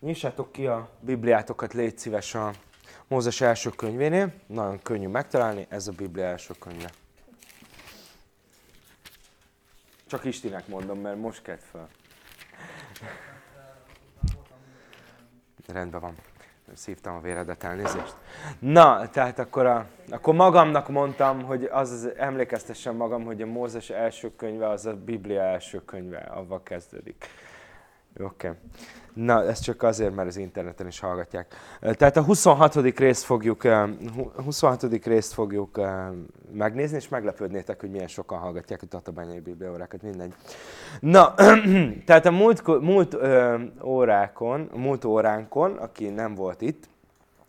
Nyissátok ki a Bibliátokat, légy szíves a Mózes első könyvénél. Nagyon könnyű megtalálni, ez a Biblia első könyve. Csak Istinek mondom, mert most kett fel. Rendben van. Szívtam a véredet, elnézést. Na, tehát akkor, a, akkor magamnak mondtam, hogy az, az emlékeztessem magam, hogy a Mózes első könyve az a Biblia első könyve, avval kezdődik. Oké. Okay. Na, ez csak azért, mert az interneten is hallgatják. Tehát a 26. részt fogjuk, 26. részt fogjuk megnézni, és meglepődnétek, hogy milyen sokan hallgatják a tatabányai bibliaórákat, mindegy. Na, tehát a múlt, múlt órákon, múlt óránkon, aki nem volt itt,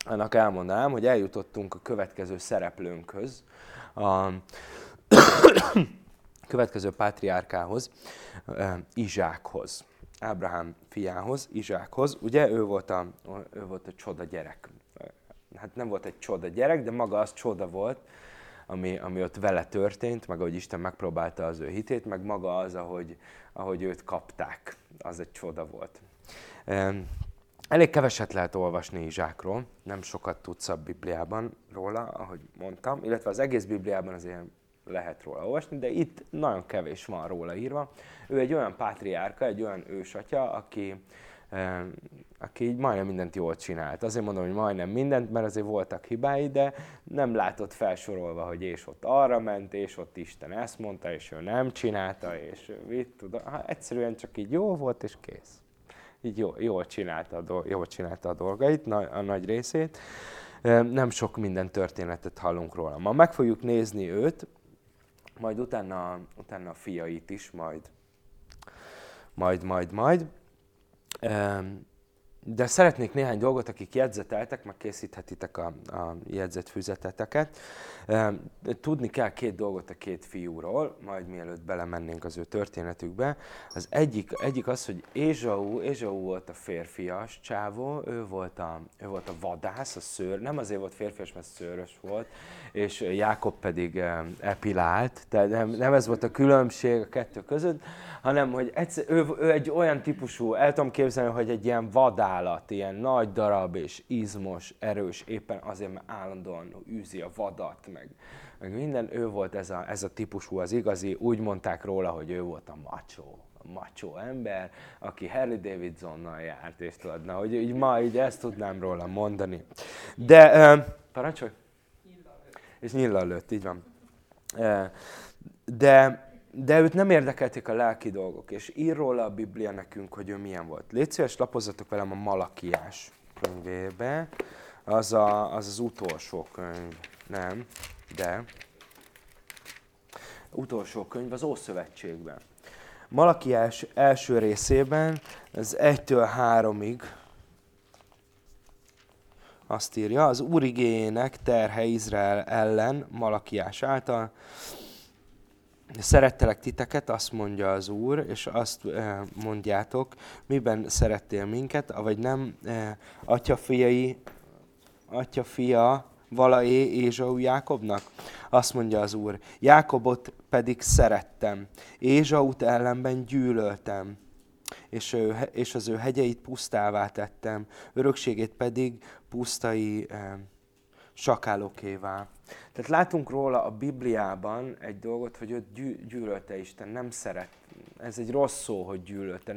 annak elmondanám, hogy eljutottunk a következő szereplőnkhöz, a következő pátriárkához, Izsákhoz. Ábrahám fiához, Izsákhoz. Ugye ő volt a, ő volt a csoda gyerek. Hát nem volt egy csoda gyerek, de maga az csoda volt, ami, ami ott vele történt, meg ahogy Isten megpróbálta az ő hitét, meg maga az, ahogy, ahogy őt kapták. Az egy csoda volt. Elég keveset lehet olvasni Izsákról, nem sokat tudsz a Bibliában róla, ahogy mondtam, illetve az egész Bibliában azért lehet róla olvasni, de itt nagyon kevés van róla írva. Ő egy olyan pátriárka, egy olyan ősatya, aki, aki így majdnem mindent jól csinált. Azért mondom, hogy majdnem mindent, mert azért voltak hibái, de nem látott felsorolva, hogy és ott arra ment, és ott Isten ezt mondta, és ő nem csinálta, és mit tudom. Egyszerűen csak így jó volt, és kész. Így jó, jól, csinálta a, dolg, jól csinálta a dolgait, a nagy részét. Nem sok minden történetet hallunk róla. Ma meg fogjuk nézni őt, majd utána, utána a fiait is, majd, majd, majd, majd. De szeretnék néhány dolgot, akik jegyzeteltek, meg készíthetitek a, a jegyzetfüzeteteket. Tudni kell két dolgot a két fiúról, majd mielőtt belemennénk az ő történetükbe. Az egyik, egyik az, hogy Ézsau, Ézsau volt a férfias csávó, ő volt a, ő volt a vadász, a szőr, nem azért volt férfias, mert szőrös volt, és Jákob pedig epilált, tehát nem, nem ez volt a különbség a kettő között, hanem hogy egyszer, ő, ő egy olyan típusú, el tudom képzelni, hogy egy ilyen vadállat, ilyen nagy darab és izmos, erős, éppen azért, mert állandóan űzi a vadat, meg, meg minden, ő volt ez a, ez a típusú, az igazi, úgy mondták róla, hogy ő volt a macho macho ember, aki Harry Davidsonnal járt, és tudod, na, hogy így ma így ezt tudnám róla mondani. De, uh, parancsolj! És nyilla lőtt, így van. Uh, de de őt nem érdekelték a lelki dolgok, és ír róla a Biblia nekünk, hogy ő milyen volt. Légy szíves, lapozzatok velem a Malakiás könyvébe, az, a, az az utolsó könyv, nem, de utolsó könyv az Ószövetségben. Malakiás első részében, az 1-től 3-ig azt írja, az Úr igényének terhe Izrael ellen Malakiás által, Szerettelek titeket, azt mondja az Úr, és azt eh, mondjátok, miben szerettél minket, vagy nem, eh, atya fiai, atya fia, Valaé Ézsau Jákobnak? Azt mondja az Úr, Jákobot pedig szerettem, Ézsaut ellenben gyűlöltem, és, ő, és az ő hegyeit pusztává tettem, örökségét pedig pusztai sakálókévá. Tehát látunk róla a Bibliában egy dolgot, hogy őt gyű, gyűlölte Isten, nem szeret. Ez egy rossz szó, hogy gyűlölte.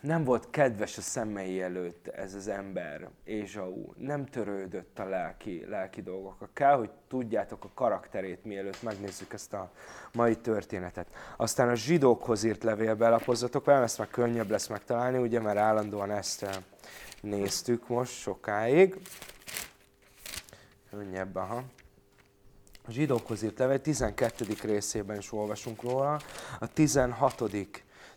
Nem volt kedves a szemei előtt ez az ember, Ézsau. Nem törődött a lelki, lelki dolgokkal. Kell, hogy tudjátok a karakterét, mielőtt megnézzük ezt a mai történetet. Aztán a zsidókhoz írt levélbe lapozzatok velem, ezt már könnyebb lesz megtalálni, ugye, mert állandóan ezt eh, néztük most sokáig. Könnyebb, aha. A zsidókhoz írt levél 12. részében is olvasunk róla. A 16.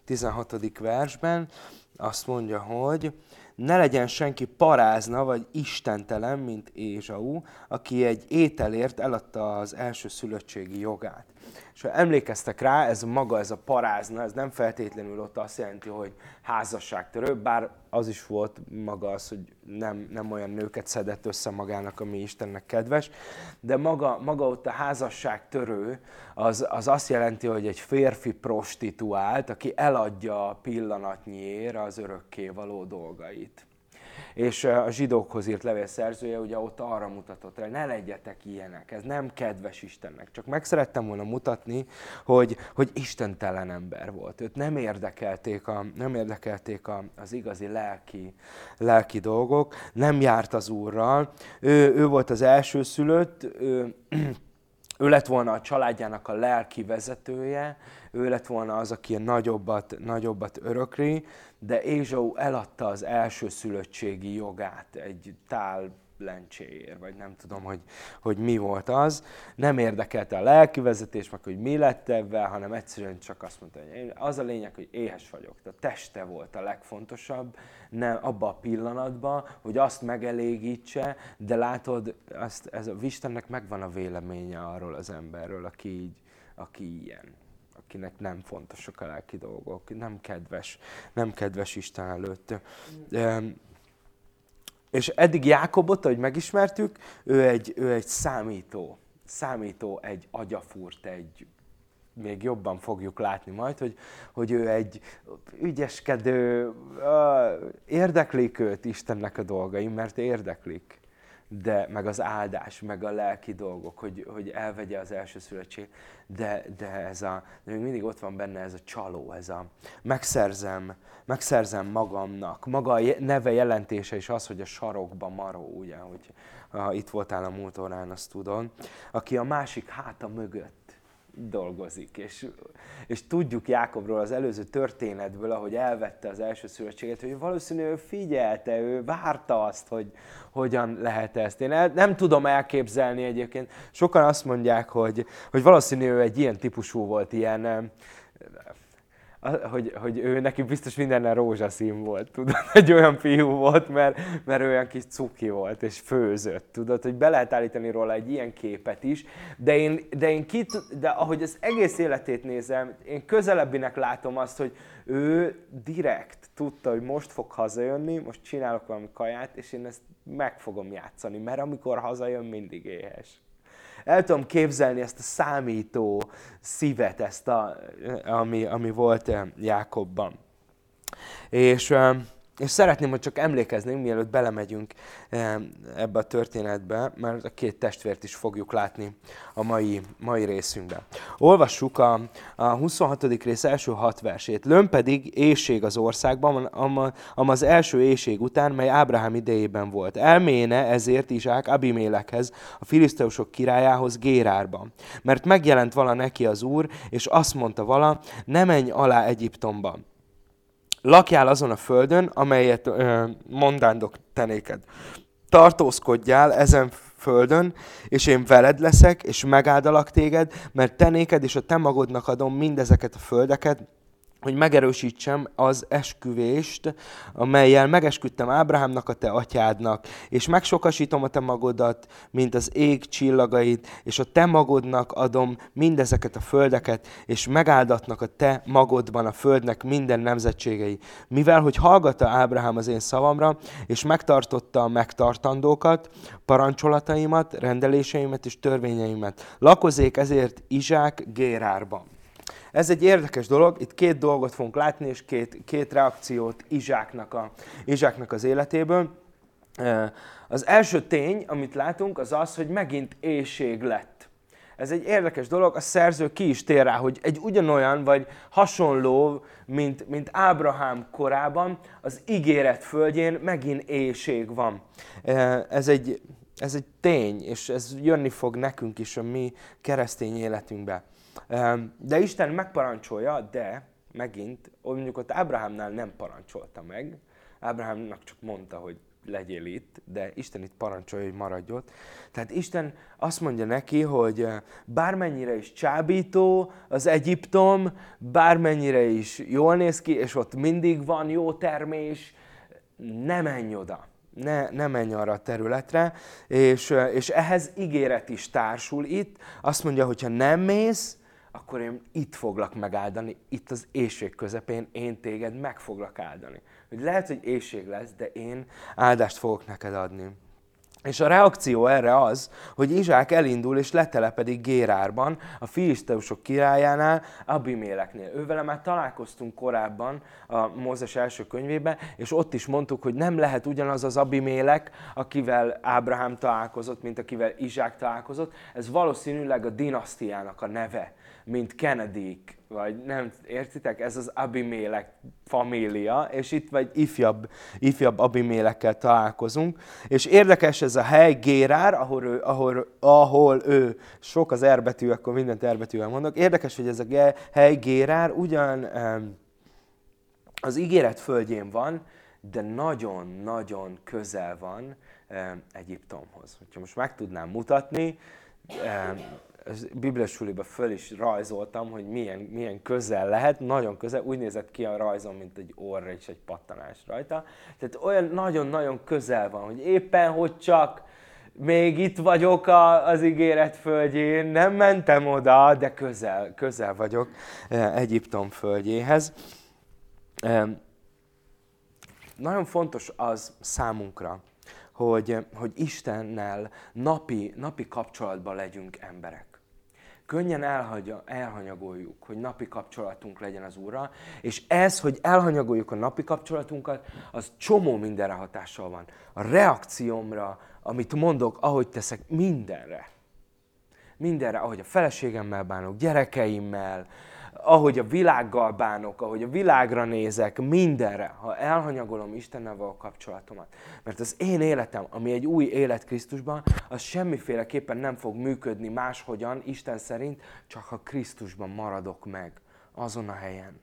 16. versben azt mondja, hogy ne legyen senki parázna vagy istentelen, mint Ézsau, aki egy ételért eladta az első szülöttségi jogát. És ha emlékeztek rá, ez maga, ez a parázna, ez nem feltétlenül ott azt jelenti, hogy házasságtörő, bár az is volt maga az, hogy nem, nem olyan nőket szedett össze magának, ami Istennek kedves, de maga, maga ott a házasságtörő, az, az azt jelenti, hogy egy férfi prostituált, aki eladja pillanatnyiért az örökké való dolgait és a zsidókhoz írt levél szerzője ugye ott arra mutatott rá, ne legyetek ilyenek, ez nem kedves Istennek. Csak meg szerettem volna mutatni, hogy, hogy istentelen ember volt. Őt nem érdekelték, a, nem érdekelték a, az igazi lelki, lelki dolgok, nem járt az Úrral. Ő, ő volt az első szülött, ő, ő lett volna a családjának a lelki vezetője, ő lett volna az, aki a nagyobbat, nagyobbat örökri, de Ézsau eladta az első szülöttségi jogát egy tál lencséért, vagy nem tudom, hogy, hogy mi volt az. Nem érdekelte a lelkivezetés, meg hogy mi lett ebben, hanem egyszerűen csak azt mondta, hogy az a lényeg, hogy éhes vagyok. A teste volt a legfontosabb, nem abba a pillanatban, hogy azt megelégítse, de látod, azt, ez a Istennek megvan a véleménye arról az emberről, aki így, aki ilyen akinek nem fontosak a lelki dolgok, nem kedves, nem kedves Isten előtt. Mm. És eddig Jákobot, ahogy megismertük, ő egy, ő egy számító, számító, egy agyafúrt, egy, még jobban fogjuk látni majd, hogy, hogy ő egy ügyeskedő, érdeklik őt Istennek a dolgai, mert érdeklik de meg az áldás, meg a lelki dolgok, hogy, hogy elvegye az első születség, de, de ez a, de még mindig ott van benne ez a csaló, ez a megszerzem, megszerzem magamnak. Maga a neve jelentése is az, hogy a sarokba maró, ugye, hogy ha itt voltál a múlt órán, azt tudod, aki a másik háta mögött dolgozik. És, és tudjuk Jákobról az előző történetből, ahogy elvette az első szövetséget, hogy valószínűleg ő figyelte, ő várta azt, hogy hogyan lehet ezt. Én el, nem tudom elképzelni egyébként. Sokan azt mondják, hogy, hogy valószínűleg ő egy ilyen típusú volt, ilyen hogy, hogy ő neki biztos mindennel rózsaszín volt, tudod, egy olyan fiú volt, mert, mert olyan kis cuki volt, és főzött, tudod, hogy be lehet állítani róla egy ilyen képet is, de én, de én kit, de ahogy az egész életét nézem, én közelebbinek látom azt, hogy ő direkt tudta, hogy most fog hazajönni, most csinálok valami kaját, és én ezt meg fogom játszani, mert amikor hazajön, mindig éhes el tudom képzelni ezt a számító szívet, ezt a, ami, ami volt eh, Jákobban. És eh, és szeretném, hogy csak emlékeznünk, mielőtt belemegyünk ebbe a történetbe, mert a két testvért is fogjuk látni a mai, mai részünkben. Olvassuk a, a 26. rész első hat versét. Lön pedig éjség az országban, am, am az első éjség után, mely Ábrahám idejében volt. Elméne ezért Izsák Abimélekhez, a filiszteusok királyához Gérárban. Mert megjelent vala neki az úr, és azt mondta vala, ne menj alá Egyiptomba Lakjál azon a földön, amelyet ö, mondándok tenéked. Tartózkodjál ezen földön, és én veled leszek, és megáldalak téged, mert tenéked és a te magodnak adom mindezeket a földeket, hogy megerősítsem az esküvést, amelyel megesküdtem Ábrahámnak, a te atyádnak, és megsokasítom a te magodat, mint az ég csillagait, és a te magodnak adom mindezeket a földeket, és megáldatnak a te magodban a földnek minden nemzetségei. Mivel, hogy hallgatta Ábrahám az én szavamra, és megtartotta a megtartandókat, parancsolataimat, rendeléseimet és törvényeimet. Lakozék ezért Izsák Gérárban. Ez egy érdekes dolog, itt két dolgot fogunk látni, és két, két reakciót Izsáknak, a, Izsáknak az életéből. Az első tény, amit látunk, az az, hogy megint éjség lett. Ez egy érdekes dolog, a szerző ki is tér rá, hogy egy ugyanolyan vagy hasonló, mint, mint Ábrahám korában, az ígéret földjén megint éjség van. Ez egy, ez egy tény, és ez jönni fog nekünk is a mi keresztény életünkbe. De Isten megparancsolja, de megint, mondjuk ott Ábrahámnál nem parancsolta meg, Ábrahámnak csak mondta, hogy legyél itt, de Isten itt parancsolja, hogy maradj ott. Tehát Isten azt mondja neki, hogy bármennyire is csábító az Egyiptom, bármennyire is jól néz ki, és ott mindig van jó termés, ne menj oda, ne, ne menj arra a területre, és, és ehhez ígéret is társul itt. Azt mondja, hogy ha nem mész, akkor én itt foglak megáldani, itt az éjség közepén én téged meg foglak áldani. Hogy lehet, hogy éjség lesz, de én áldást fogok neked adni. És a reakció erre az, hogy Izsák elindul és letelepedik Gérárban, a filiszteusok királyánál, Abiméleknél. Ővele már találkoztunk korábban a Mózes első könyvében, és ott is mondtuk, hogy nem lehet ugyanaz az Abimélek, akivel Ábrahám találkozott, mint akivel Izsák találkozott. Ez valószínűleg a dinasztiának a neve mint kennedy vagy nem, értitek? Ez az Abimélek família, és itt vagy ifjabb, ifjabb Abimélekkel találkozunk. És érdekes ez a hely, Gérár, ahol ő, ahol, ahol ő sok az erbetű, akkor mindent erbetűvel mondok. Érdekes, hogy ez a hely, Gérár, ugyan az ígéret földjén van, de nagyon-nagyon közel van Egyiptomhoz. Hogyha most meg tudnám mutatni, bibliasuliba föl is rajzoltam, hogy milyen, milyen közel lehet, nagyon közel, úgy nézett ki a rajzom, mint egy orr és egy pattanás rajta. Tehát olyan nagyon-nagyon közel van, hogy éppen, hogy csak még itt vagyok a, az ígéret földjén, nem mentem oda, de közel, közel vagyok eh, Egyiptom földjéhez. Nagyon fontos az számunkra, hogy, hogy Istennel napi, napi kapcsolatban legyünk emberek könnyen elhagyja, elhanyagoljuk, hogy napi kapcsolatunk legyen az Úrral, és ez, hogy elhanyagoljuk a napi kapcsolatunkat, az csomó mindenre hatással van. A reakciómra, amit mondok, ahogy teszek, mindenre. Mindenre, ahogy a feleségemmel bánok, gyerekeimmel, ahogy a világgal bánok, ahogy a világra nézek, mindenre, ha elhanyagolom Istennel való kapcsolatomat. Mert az én életem, ami egy új élet Krisztusban, az semmiféleképpen nem fog működni máshogyan, Isten szerint, csak ha Krisztusban maradok meg, azon a helyen.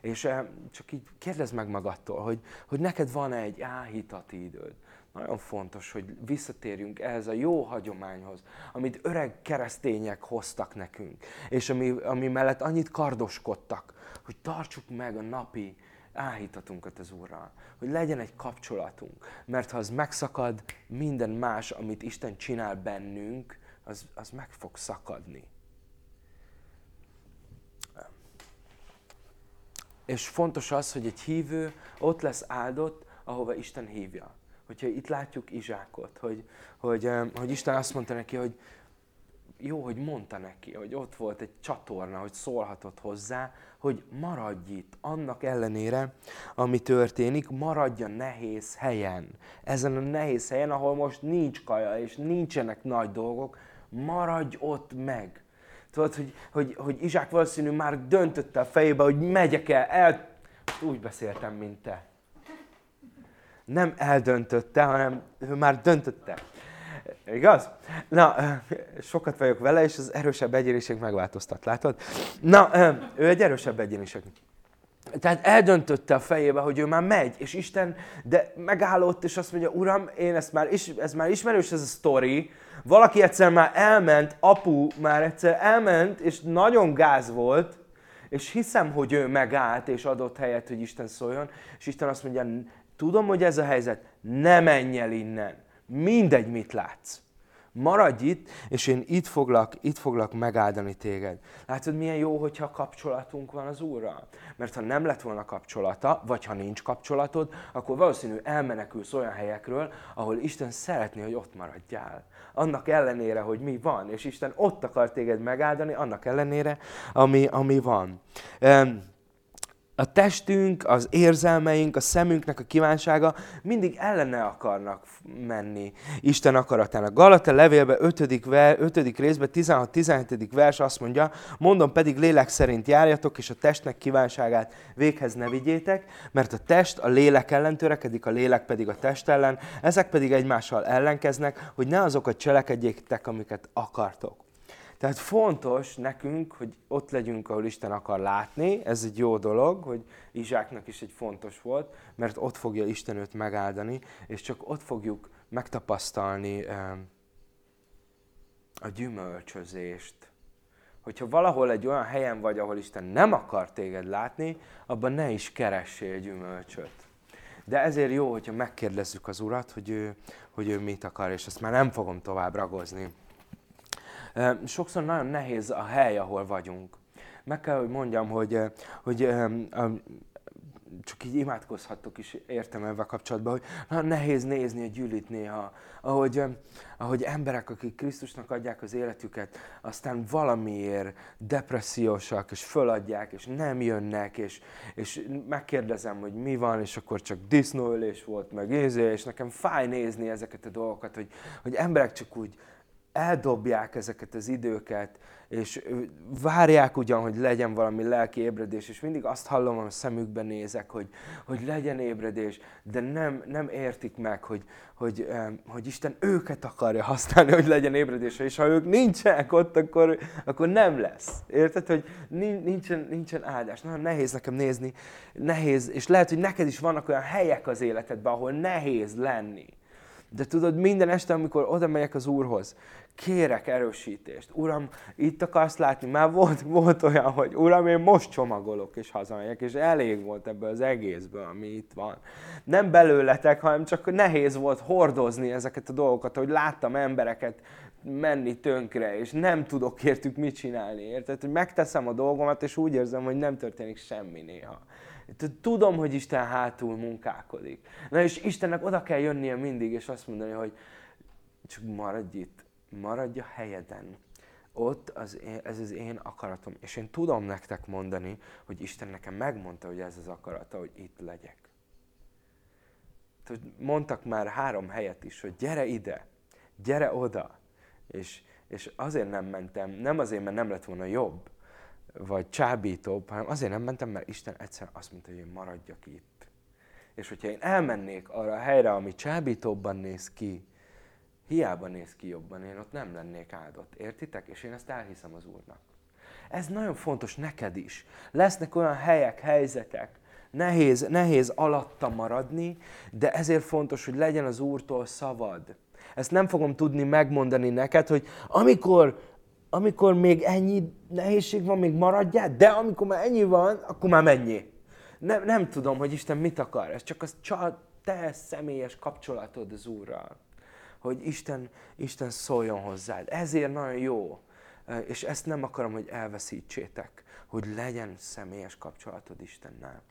És eh, csak így kérdezd meg magadtól, hogy, hogy neked van-e egy áhítati időd, nagyon fontos, hogy visszatérjünk ehhez a jó hagyományhoz, amit öreg keresztények hoztak nekünk, és ami, ami mellett annyit kardoskodtak, hogy tartsuk meg a napi áhítatunkat az Úrral, hogy legyen egy kapcsolatunk, mert ha az megszakad, minden más, amit Isten csinál bennünk, az, az meg fog szakadni. És fontos az, hogy egy hívő ott lesz áldott, ahova Isten hívja hogyha itt látjuk Izsákot, hogy, hogy, hogy Isten azt mondta neki, hogy jó, hogy mondta neki, hogy ott volt egy csatorna, hogy szólhatott hozzá, hogy maradj itt, annak ellenére, ami történik, maradj a nehéz helyen. Ezen a nehéz helyen, ahol most nincs kaja, és nincsenek nagy dolgok, maradj ott meg. Tudod, hogy, hogy, hogy Izsák valószínű már döntötte a fejébe, hogy megyek el, el úgy beszéltem, mint te nem eldöntötte, hanem ő már döntötte. Igaz? Na, sokat vagyok vele, és az erősebb egyéniség megváltoztat, látod? Na, ő egy erősebb egyéniség. Tehát eldöntötte a fejébe, hogy ő már megy, és Isten, de megállott, és azt mondja, Uram, én ezt már, is, ez már ismerős ez a sztori, valaki egyszer már elment, apu már egyszer elment, és nagyon gáz volt, és hiszem, hogy ő megállt, és adott helyet, hogy Isten szóljon, és Isten azt mondja, Tudom, hogy ez a helyzet, ne menj el innen. Mindegy, mit látsz. Maradj itt, és én itt foglak, itt foglak megáldani téged. Látod, milyen jó, hogyha kapcsolatunk van az Úrral? Mert ha nem lett volna kapcsolata, vagy ha nincs kapcsolatod, akkor valószínű elmenekülsz olyan helyekről, ahol Isten szeretné, hogy ott maradjál. Annak ellenére, hogy mi van, és Isten ott akar téged megáldani, annak ellenére, ami, ami van. Um, a testünk, az érzelmeink, a szemünknek a kívánsága mindig ellene akarnak menni Isten akaratának. Galata levélbe 5. 5. részben 16-17. vers azt mondja, mondom pedig lélek szerint járjatok, és a testnek kívánságát véghez ne vigyétek, mert a test a lélek ellen törekedik, a lélek pedig a test ellen, ezek pedig egymással ellenkeznek, hogy ne azokat cselekedjétek, amiket akartok. Tehát fontos nekünk, hogy ott legyünk, ahol Isten akar látni. Ez egy jó dolog, hogy Izsáknak is egy fontos volt, mert ott fogja Isten őt megáldani, és csak ott fogjuk megtapasztalni a gyümölcsözést. Hogyha valahol egy olyan helyen vagy, ahol Isten nem akar téged látni, abban ne is keressél gyümölcsöt. De ezért jó, hogyha megkérdezzük az Urat, hogy ő, hogy ő mit akar, és ezt már nem fogom tovább ragozni. Sokszor nagyon nehéz a hely, ahol vagyunk. Meg kell, hogy mondjam, hogy, hogy csak így imádkozhattok is, értem ebben kapcsolatban, hogy nagyon nehéz nézni a gyűlit néha, ahogy, ahogy emberek, akik Krisztusnak adják az életüket, aztán valamiért depressziósak, és föladják, és nem jönnek, és, és megkérdezem, hogy mi van, és akkor csak disznóölés volt, meg ézé, és nekem fáj nézni ezeket a dolgokat, hogy, hogy emberek csak úgy eldobják ezeket az időket, és várják ugyan, hogy legyen valami lelki ébredés, és mindig azt hallom, a szemükben nézek, hogy, hogy legyen ébredés, de nem, nem értik meg, hogy, hogy, hogy Isten őket akarja használni, hogy legyen ébredés, és ha ők nincsenek ott, akkor, akkor nem lesz. Érted, hogy nincsen, nincsen áldás. Nagyon nehéz nekem nézni, nehéz, és lehet, hogy neked is vannak olyan helyek az életedben, ahol nehéz lenni. De tudod, minden este, amikor oda megyek az Úrhoz, kérek erősítést. Uram, itt akarsz látni? Már volt, volt olyan, hogy Uram, én most csomagolok és hazamegyek, és elég volt ebből az egészből, ami itt van. Nem belőletek, hanem csak nehéz volt hordozni ezeket a dolgokat, hogy láttam embereket menni tönkre, és nem tudok értük mit csinálni, érted? Hogy megteszem a dolgomat, és úgy érzem, hogy nem történik semmi néha. Tudom, hogy Isten hátul munkálkodik. Na és Istennek oda kell jönnie mindig, és azt mondani, hogy csak maradj itt, maradj a helyeden. Ott az én, ez az én akaratom. És én tudom nektek mondani, hogy Isten nekem megmondta, hogy ez az akarata, hogy itt legyek. Mondtak már három helyet is, hogy gyere ide, gyere oda. És, és azért nem mentem, nem azért, mert nem lett volna jobb, vagy csábítóbb, hanem azért nem mentem, mert Isten egyszerűen azt mondta, hogy én maradjak itt. És hogyha én elmennék arra a helyre, ami csábítóbban néz ki, hiába néz ki jobban, én ott nem lennék áldott. Értitek? És én ezt elhiszem az Úrnak. Ez nagyon fontos neked is. Lesznek olyan helyek, helyzetek, nehéz, nehéz alatta maradni, de ezért fontos, hogy legyen az Úrtól szavad. Ezt nem fogom tudni megmondani neked, hogy amikor, amikor még ennyi nehézség van, még maradjál, de amikor már ennyi van, akkor már mennyi. Nem, nem tudom, hogy Isten mit akar. Ez csak az csak te személyes kapcsolatod az Úrral hogy Isten, Isten szóljon hozzád. Ezért nagyon jó. És ezt nem akarom, hogy elveszítsétek, hogy legyen személyes kapcsolatod Istennel.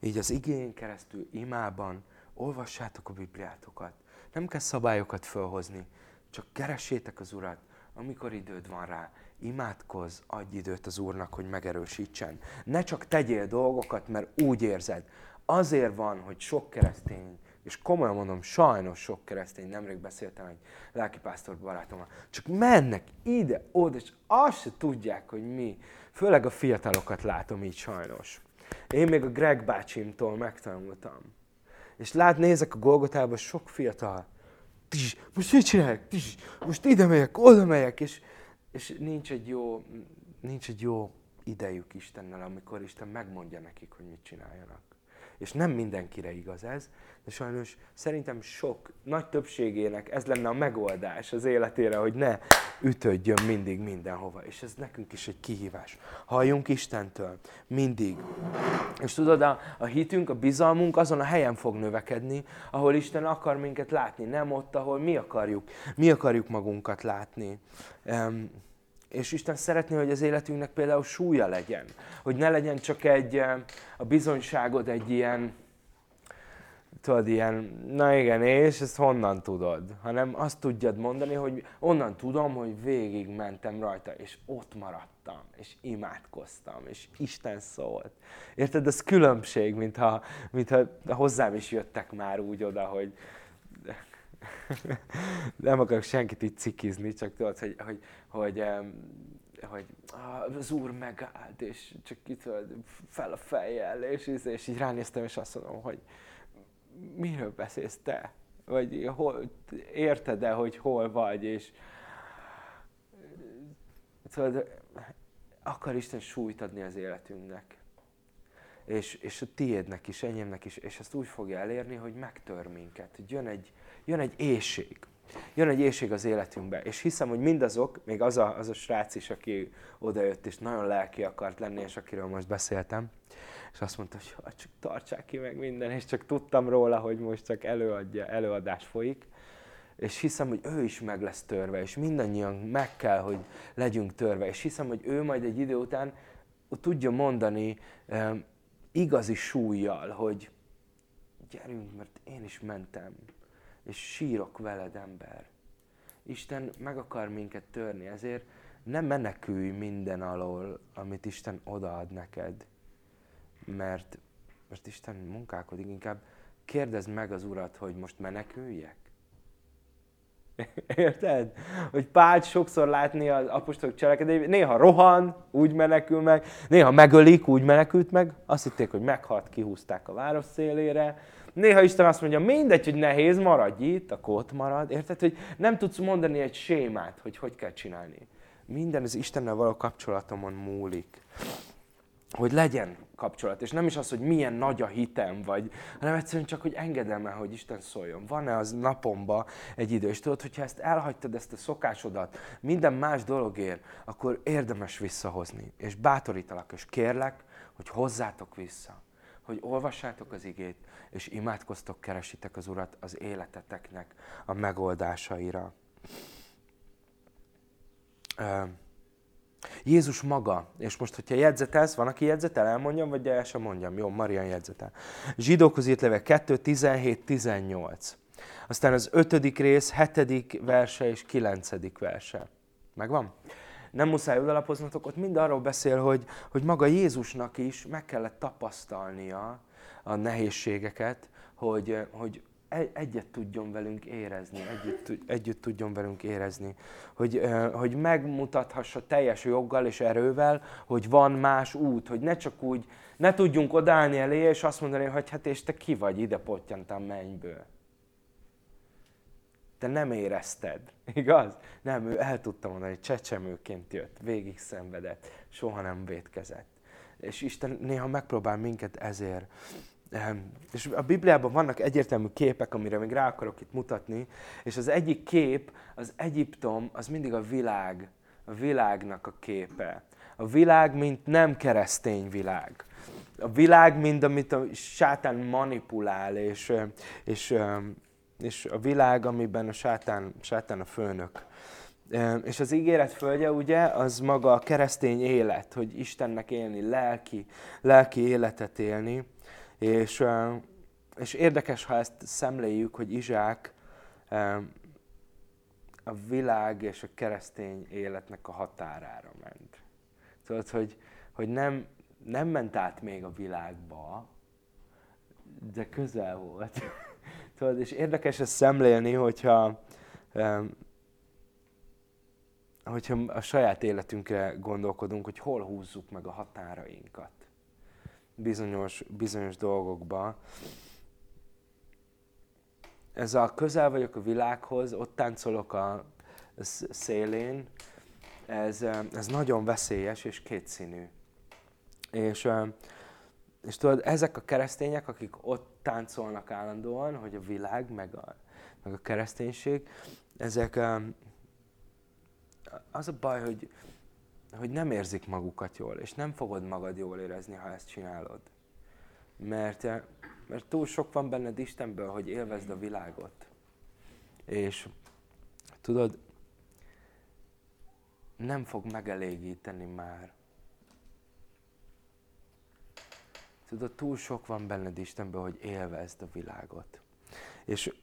Így az igényen keresztül, imában, olvassátok a Bibliátokat. Nem kell szabályokat fölhozni, csak keressétek az Urat, amikor időd van rá. Imádkozz, adj időt az Úrnak, hogy megerősítsen. Ne csak tegyél dolgokat, mert úgy érzed. Azért van, hogy sok keresztény és komolyan mondom, sajnos sok keresztény, nemrég beszéltem egy lelkipásztor barátommal, csak mennek ide, oda, és azt se tudják, hogy mi. Főleg a fiatalokat látom így sajnos. Én még a Greg bácsimtól megtanultam. És lát, nézek a Golgotába, sok fiatal. Tis, most mit csinálják? Tis, most ide megyek, oda megyek, és, és nincs, egy jó, nincs egy jó idejük Istennel, amikor Isten megmondja nekik, hogy mit csináljanak. És nem mindenkire igaz ez, de sajnos szerintem sok, nagy többségének ez lenne a megoldás az életére, hogy ne ütödjön mindig mindenhova. És ez nekünk is egy kihívás. Halljunk Istentől, mindig. És tudod, a, a hitünk, a bizalmunk azon a helyen fog növekedni, ahol Isten akar minket látni, nem ott, ahol mi akarjuk, mi akarjuk magunkat látni. Um, és Isten szeretné, hogy az életünknek például súlya legyen. Hogy ne legyen csak egy, a bizonyságod egy ilyen, tudod, ilyen, na igen, és ezt honnan tudod? Hanem azt tudjad mondani, hogy onnan tudom, hogy végig mentem rajta, és ott maradtam, és imádkoztam, és Isten szólt. Érted, ez különbség, mintha, mintha hozzám is jöttek már úgy oda, hogy nem akarok senkit így cikizni, csak tudod, hogy, hogy, hogy, hogy az úr megállt, és csak itt fel a fejjel, és, és így ránéztem, és azt mondom, hogy miről beszélsz te? Vagy hol, érted-e, hogy hol vagy, és tudod, akar Isten súlyt adni az életünknek. És, és a tiédnek is, enyémnek is, és ezt úgy fogja elérni, hogy megtör minket, hogy jön egy, jön egy éjség. Jön egy éjség az életünkbe, és hiszem, hogy mindazok, még az a, az a srác is, aki odajött, és nagyon lelki akart lenni, és akiről most beszéltem, és azt mondta, hogy hát csak tartsák ki meg minden, és csak tudtam róla, hogy most csak előadja, előadás folyik. És hiszem, hogy ő is meg lesz törve, és mindannyian meg kell, hogy legyünk törve. És hiszem, hogy ő majd egy idő után tudja mondani igazi súlyjal, hogy gyerünk, mert én is mentem, és sírok veled, ember. Isten meg akar minket törni, ezért nem menekülj minden alól, amit Isten odaad neked, mert, mert Isten munkálkodik, inkább kérdezd meg az Urat, hogy most meneküljek. Érted? Hogy Pál sokszor látni az apostolok cselekedésében, néha rohan, úgy menekül meg, néha megölik, úgy menekült meg, azt hitték, hogy meghalt, kihúzták a város szélére, Néha Isten azt mondja, mindegy, hogy nehéz, maradj itt, akkor ott marad. Érted, hogy nem tudsz mondani egy sémát, hogy hogy kell csinálni. Minden az Istennel való kapcsolatomon múlik. Hogy legyen kapcsolat. És nem is az, hogy milyen nagy a hitem, vagy, hanem egyszerűen csak, hogy engedem el, hogy Isten szóljon. Van-e az napomba egy idő? És tudod, hogyha ezt elhagytad, ezt a szokásodat, minden más dologért, akkor érdemes visszahozni. És bátorítalak, és kérlek, hogy hozzátok vissza. Hogy olvassátok az igét, és imádkoztok, keresitek az Urat az életeteknek a megoldásaira. Jézus maga, és most, hogyha jegyzetelsz, van, aki jegyzetel, elmondjam, vagy el sem mondjam. Jó, Marian jegyzetel. Zsidókhoz írt levél 2, 17, 18. Aztán az ötödik rész, hetedik verse és kilencedik verse. Megvan? Nem muszáj odalapoznatok, ott mind arról beszél, hogy, hogy maga Jézusnak is meg kellett tapasztalnia a nehézségeket, hogy, hogy egyet tudjon velünk érezni, együtt, együtt tudjon velünk érezni. Hogy, hogy megmutathassa teljes joggal és erővel, hogy van más út, hogy ne csak úgy, ne tudjunk odállni elé, és azt mondani, hogy hát és te ki vagy, ide pottyantál mennyből. Te nem érezted, igaz? Nem, ő el tudta mondani, hogy csecsemőként jött, végig szenvedett, soha nem vétkezett. És Isten néha megpróbál minket ezért és a Bibliában vannak egyértelmű képek, amire még rá akarok itt mutatni, és az egyik kép, az Egyiptom, az mindig a világ, a világnak a képe. A világ, mint nem keresztény világ. A világ, mint amit a sátán manipulál, és, és, és a világ, amiben a sátán, sátán a főnök. És az ígéret földje ugye, az maga a keresztény élet, hogy Istennek élni, lelki, lelki életet élni. És, és érdekes, ha ezt szemléljük, hogy Izsák a világ és a keresztény életnek a határára ment. Tudod, hogy, hogy nem, nem ment át még a világba, de közel volt. Tudod, és érdekes ezt szemlélni, hogyha, hogyha a saját életünkre gondolkodunk, hogy hol húzzuk meg a határainkat bizonyos, bizonyos dolgokba. Ez a közel vagyok a világhoz, ott táncolok a szélén, ez, ez nagyon veszélyes és kétszínű. És, és tudod, ezek a keresztények, akik ott táncolnak állandóan, hogy a világ, meg a, meg a kereszténység, ezek az a baj, hogy hogy nem érzik magukat jól, és nem fogod magad jól érezni, ha ezt csinálod. Mert, eh, mert túl sok van benned Istenből, hogy élvezd a világot. És tudod, nem fog megelégíteni már. Tudod, túl sok van benned Istenből, hogy élvezd a világot. És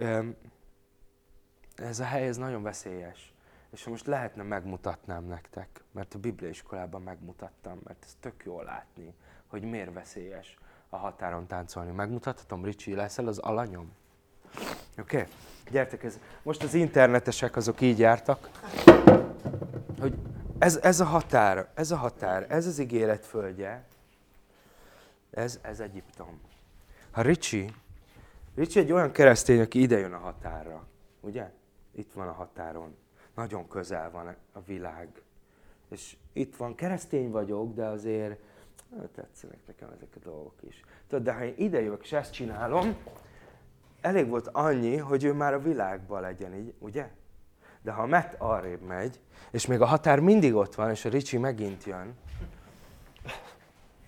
ez a hely ez nagyon veszélyes. És most lehetne, megmutatnám nektek, mert a bibliaiskolában megmutattam, mert ez tök jól látni, hogy miért veszélyes a határon táncolni. Megmutathatom, Ricsi, leszel az alanyom? Oké? Okay? Gyertek, ez, most az internetesek azok így jártak, hogy ez, ez a határ, ez a határ, ez az ígéret földje, ez, ez Egyiptom. Ha Ricsi, Ricsi egy olyan keresztény, aki ide jön a határra, ugye? Itt van a határon nagyon közel van a világ. És itt van, keresztény vagyok, de azért tetszenek nekem ezek a dolgok is. Tudod, de ha én ide jövök és ezt csinálom, elég volt annyi, hogy ő már a világban legyen így, ugye? De ha Matt arrébb megy, és még a határ mindig ott van, és a Ricsi megint jön,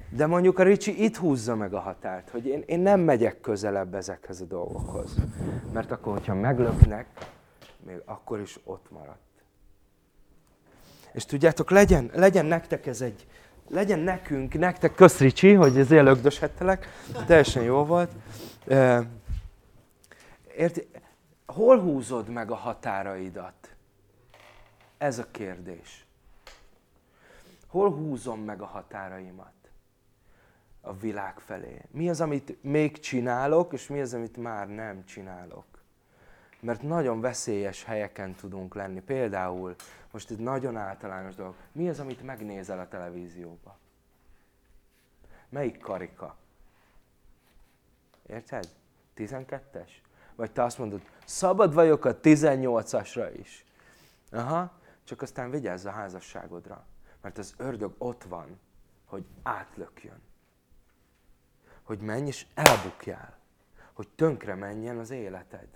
De mondjuk a Ricsi itt húzza meg a határt, hogy én, én nem megyek közelebb ezekhez a dolgokhoz. Mert akkor, hogyha meglöknek, még akkor is ott maradt. És tudjátok, legyen, legyen nektek ez egy, legyen nekünk, nektek, kösz Ricsi, hogy ezért lögdöshettelek, teljesen jó volt. Érti? Hol húzod meg a határaidat? Ez a kérdés. Hol húzom meg a határaimat? A világ felé. Mi az, amit még csinálok, és mi az, amit már nem csinálok? Mert nagyon veszélyes helyeken tudunk lenni. Például, most egy nagyon általános dolog, mi az, amit megnézel a televízióba? Melyik karika? Érted? 12-es? Vagy te azt mondod, szabad vagyok a 18-asra is. Aha, csak aztán vigyázz a házasságodra. Mert az ördög ott van, hogy átlökjön. Hogy menj és elbukjál. Hogy tönkre menjen az életed.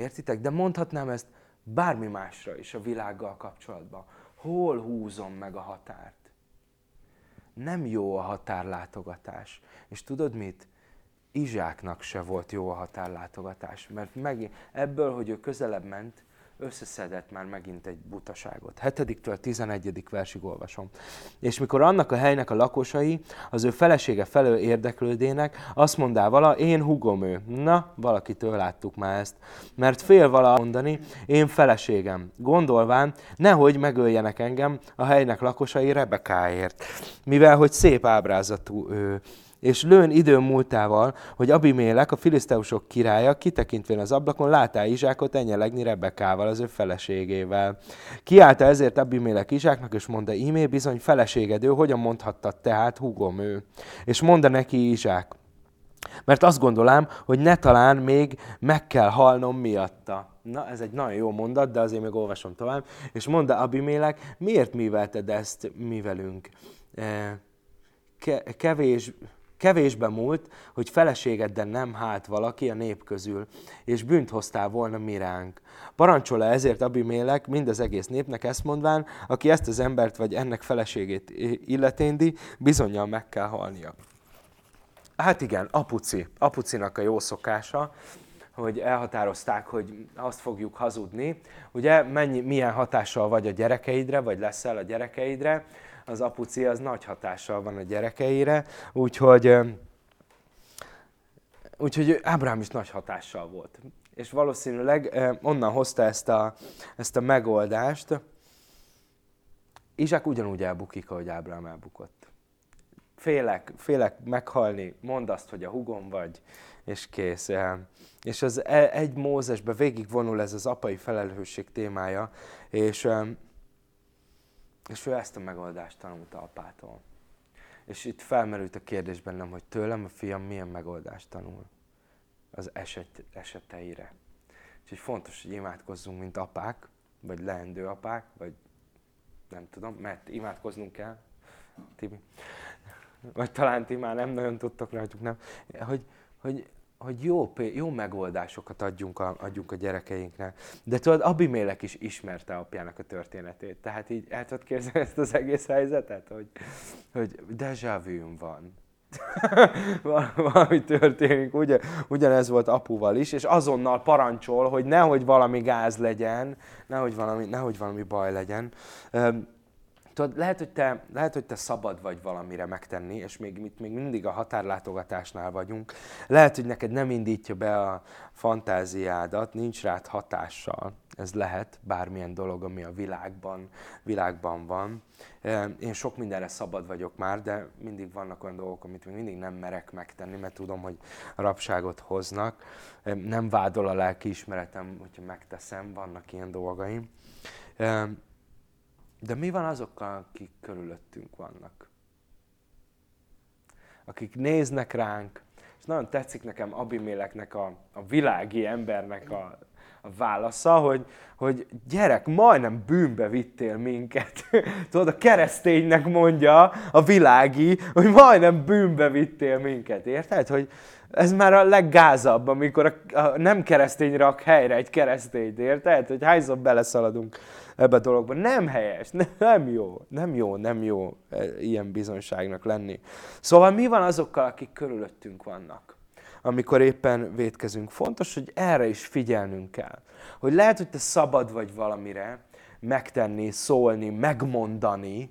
Értitek? De mondhatnám ezt bármi másra is a világgal kapcsolatban. Hol húzom meg a határt? Nem jó a határlátogatás. És tudod mit? Izsáknak se volt jó a határlátogatás, mert megint ebből, hogy ő közelebb ment, összeszedett már megint egy butaságot. 7-től 11. versig olvasom. És mikor annak a helynek a lakosai az ő felesége felől érdeklődének, azt mondá vala, én hugom ő. Na, valakitől láttuk már ezt. Mert fél vala mondani, én feleségem. Gondolván, nehogy megöljenek engem a helynek lakosai Rebekáért. Mivel, hogy szép ábrázatú ő és lőn idő múltával, hogy Abimélek, a filiszteusok királya, kitekintvén az ablakon, látá Izsákot enyelegni Rebekával, az ő feleségével. Kiállta ezért Abimélek Izsáknak, és mondta, ímé bizony feleséged ő, hogyan mondhattad tehát, húgom ő. És mondta neki Izsák, mert azt gondolám, hogy ne talán még meg kell halnom miatta. Na, ez egy nagyon jó mondat, de azért még olvasom tovább. És mondta Abimélek, miért mivelted ezt mi velünk? Eh, kevés, Kevésbe múlt, hogy feleségeddel nem hált valaki a nép közül, és bűnt hoztál volna mi ránk. Parancsola ezért Abimélek mind az egész népnek ezt mondván, aki ezt az embert vagy ennek feleségét illeténdi, bizonyal meg kell halnia. Hát igen, apuci. Apucinak a jó szokása, hogy elhatározták, hogy azt fogjuk hazudni. Ugye mennyi, milyen hatással vagy a gyerekeidre, vagy leszel a gyerekeidre, az apuci az nagy hatással van a gyerekeire, úgyhogy, úgyhogy Ábrám is nagy hatással volt. És valószínűleg onnan hozta ezt a, ezt a megoldást. Izsák ugyanúgy elbukik, ahogy Ábrám elbukott. Félek, félek meghalni, mondd azt, hogy a hugom vagy, és kész. És az e, egy Mózesbe végigvonul ez az apai felelősség témája, és és ő ezt a megoldást tanulta apától. És itt felmerült a kérdés bennem, hogy tőlem a fiam milyen megoldást tanul az eset, eseteire. Úgyhogy fontos, hogy imádkozzunk, mint apák, vagy leendő apák, vagy nem tudom, mert imádkoznunk kell, Tibi. Vagy talán ti már nem nagyon tudtok rajtuk, nem? Hogy, hogy hogy jó, jó megoldásokat adjunk a, adjunk a gyerekeinknek. De tudod, Abimélek is ismerte apjának a történetét. Tehát így el tudod képzelni ezt az egész helyzetet, hogy, hogy deja vu van. valami történik, ugye, ugyanez volt apuval is, és azonnal parancsol, hogy nehogy valami gáz legyen, nehogy valami, nehogy valami baj legyen. Tudod, lehet, hogy te, lehet, hogy te szabad vagy valamire megtenni, és még, itt még mindig a határlátogatásnál vagyunk. Lehet, hogy neked nem indítja be a fantáziádat, nincs rád hatással. Ez lehet bármilyen dolog, ami a világban, világban van. Én sok mindenre szabad vagyok már, de mindig vannak olyan dolgok, amit még mindig nem merek megtenni, mert tudom, hogy rabságot hoznak. Nem vádol a lelki ismeretem, hogyha megteszem, vannak ilyen dolgaim. De mi van azokkal, akik körülöttünk vannak? Akik néznek ránk, és nagyon tetszik nekem Abiméleknek a, a világi embernek a, a válasza, hogy, hogy gyerek, majdnem bűnbe vittél minket. Tudod, a kereszténynek mondja a világi, hogy majdnem bűnbe vittél minket. Érted? Hogy Ez már a leggázabb, amikor a, a nem keresztény rak helyre egy keresztényt, érted? Hogy hányszor beleszaladunk ebbe a dologba. Nem helyes, nem jó, nem jó, nem jó e, ilyen bizonyságnak lenni. Szóval mi van azokkal, akik körülöttünk vannak? amikor éppen vétkezünk. Fontos, hogy erre is figyelnünk kell. Hogy lehet, hogy te szabad vagy valamire megtenni, szólni, megmondani,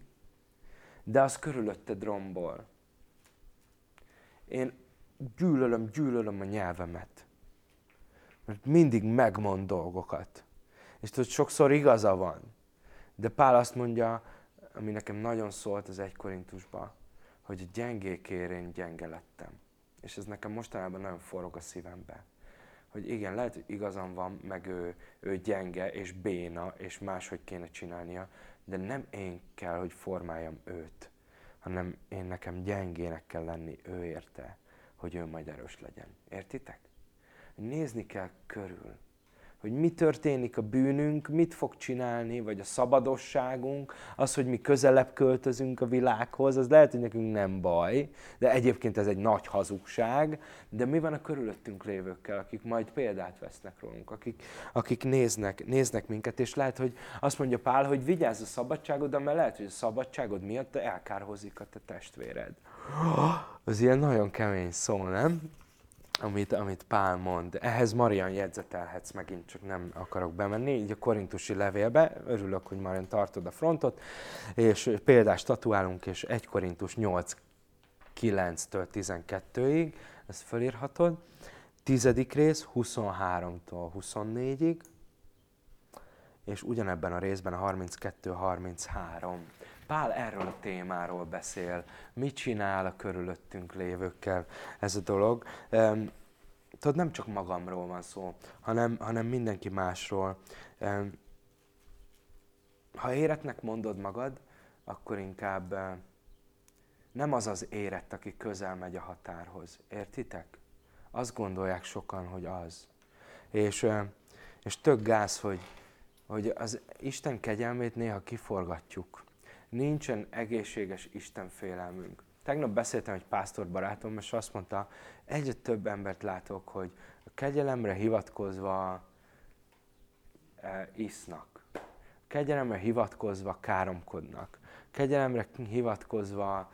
de az körülötted rombol. Én gyűlölöm, gyűlölöm a nyelvemet. Mert mindig megmond dolgokat. És tudod, sokszor igaza van. De Pál azt mondja, ami nekem nagyon szólt az egy Korintusban, hogy a gyengékért én gyenge lettem. És ez nekem mostanában nagyon forog a szívembe. Hogy igen, lehet, hogy igazam van, meg ő, ő gyenge és béna, és máshogy kéne csinálnia, de nem én kell, hogy formáljam őt, hanem én nekem gyengének kell lenni ő érte, hogy ő majd erős legyen. Értitek? Nézni kell körül hogy mi történik a bűnünk, mit fog csinálni, vagy a szabadosságunk, az, hogy mi közelebb költözünk a világhoz, az lehet, hogy nekünk nem baj, de egyébként ez egy nagy hazugság, de mi van a körülöttünk lévőkkel, akik majd példát vesznek rólunk, akik, akik néznek, néznek minket, és lehet, hogy azt mondja Pál, hogy vigyázz a szabadságod, mert lehet, hogy a szabadságod miatt elkárhozik a te testvéred. Az ilyen nagyon kemény szó, nem? Amit, amit Pál mond. Ehhez Marian jegyzetelhetsz, megint csak nem akarok bemenni, így a korintusi levélbe, örülök, hogy Marian tartod a frontot, és példást tatuálunk, és 1 Korintus 8 9-től 12-ig, ezt fölírhatod. Tizedik rész 23-tól 24-ig, és ugyanebben a részben a 32-33. Pál erről a témáról beszél, mit csinál a körülöttünk lévőkkel ez a dolog. Um, tudod, nem csak magamról van szó, hanem, hanem mindenki másról. Um, ha éretnek mondod magad, akkor inkább nem az az érett, aki közel megy a határhoz. Értitek? Azt gondolják sokan, hogy az. És, és tök gáz, hogy, hogy az Isten kegyelmét néha kiforgatjuk nincsen egészséges Isten félelmünk. Tegnap beszéltem egy pásztor barátom, és azt mondta, egyre több embert látok, hogy a kegyelemre hivatkozva e, isznak. A kegyelemre hivatkozva káromkodnak. A kegyelemre hivatkozva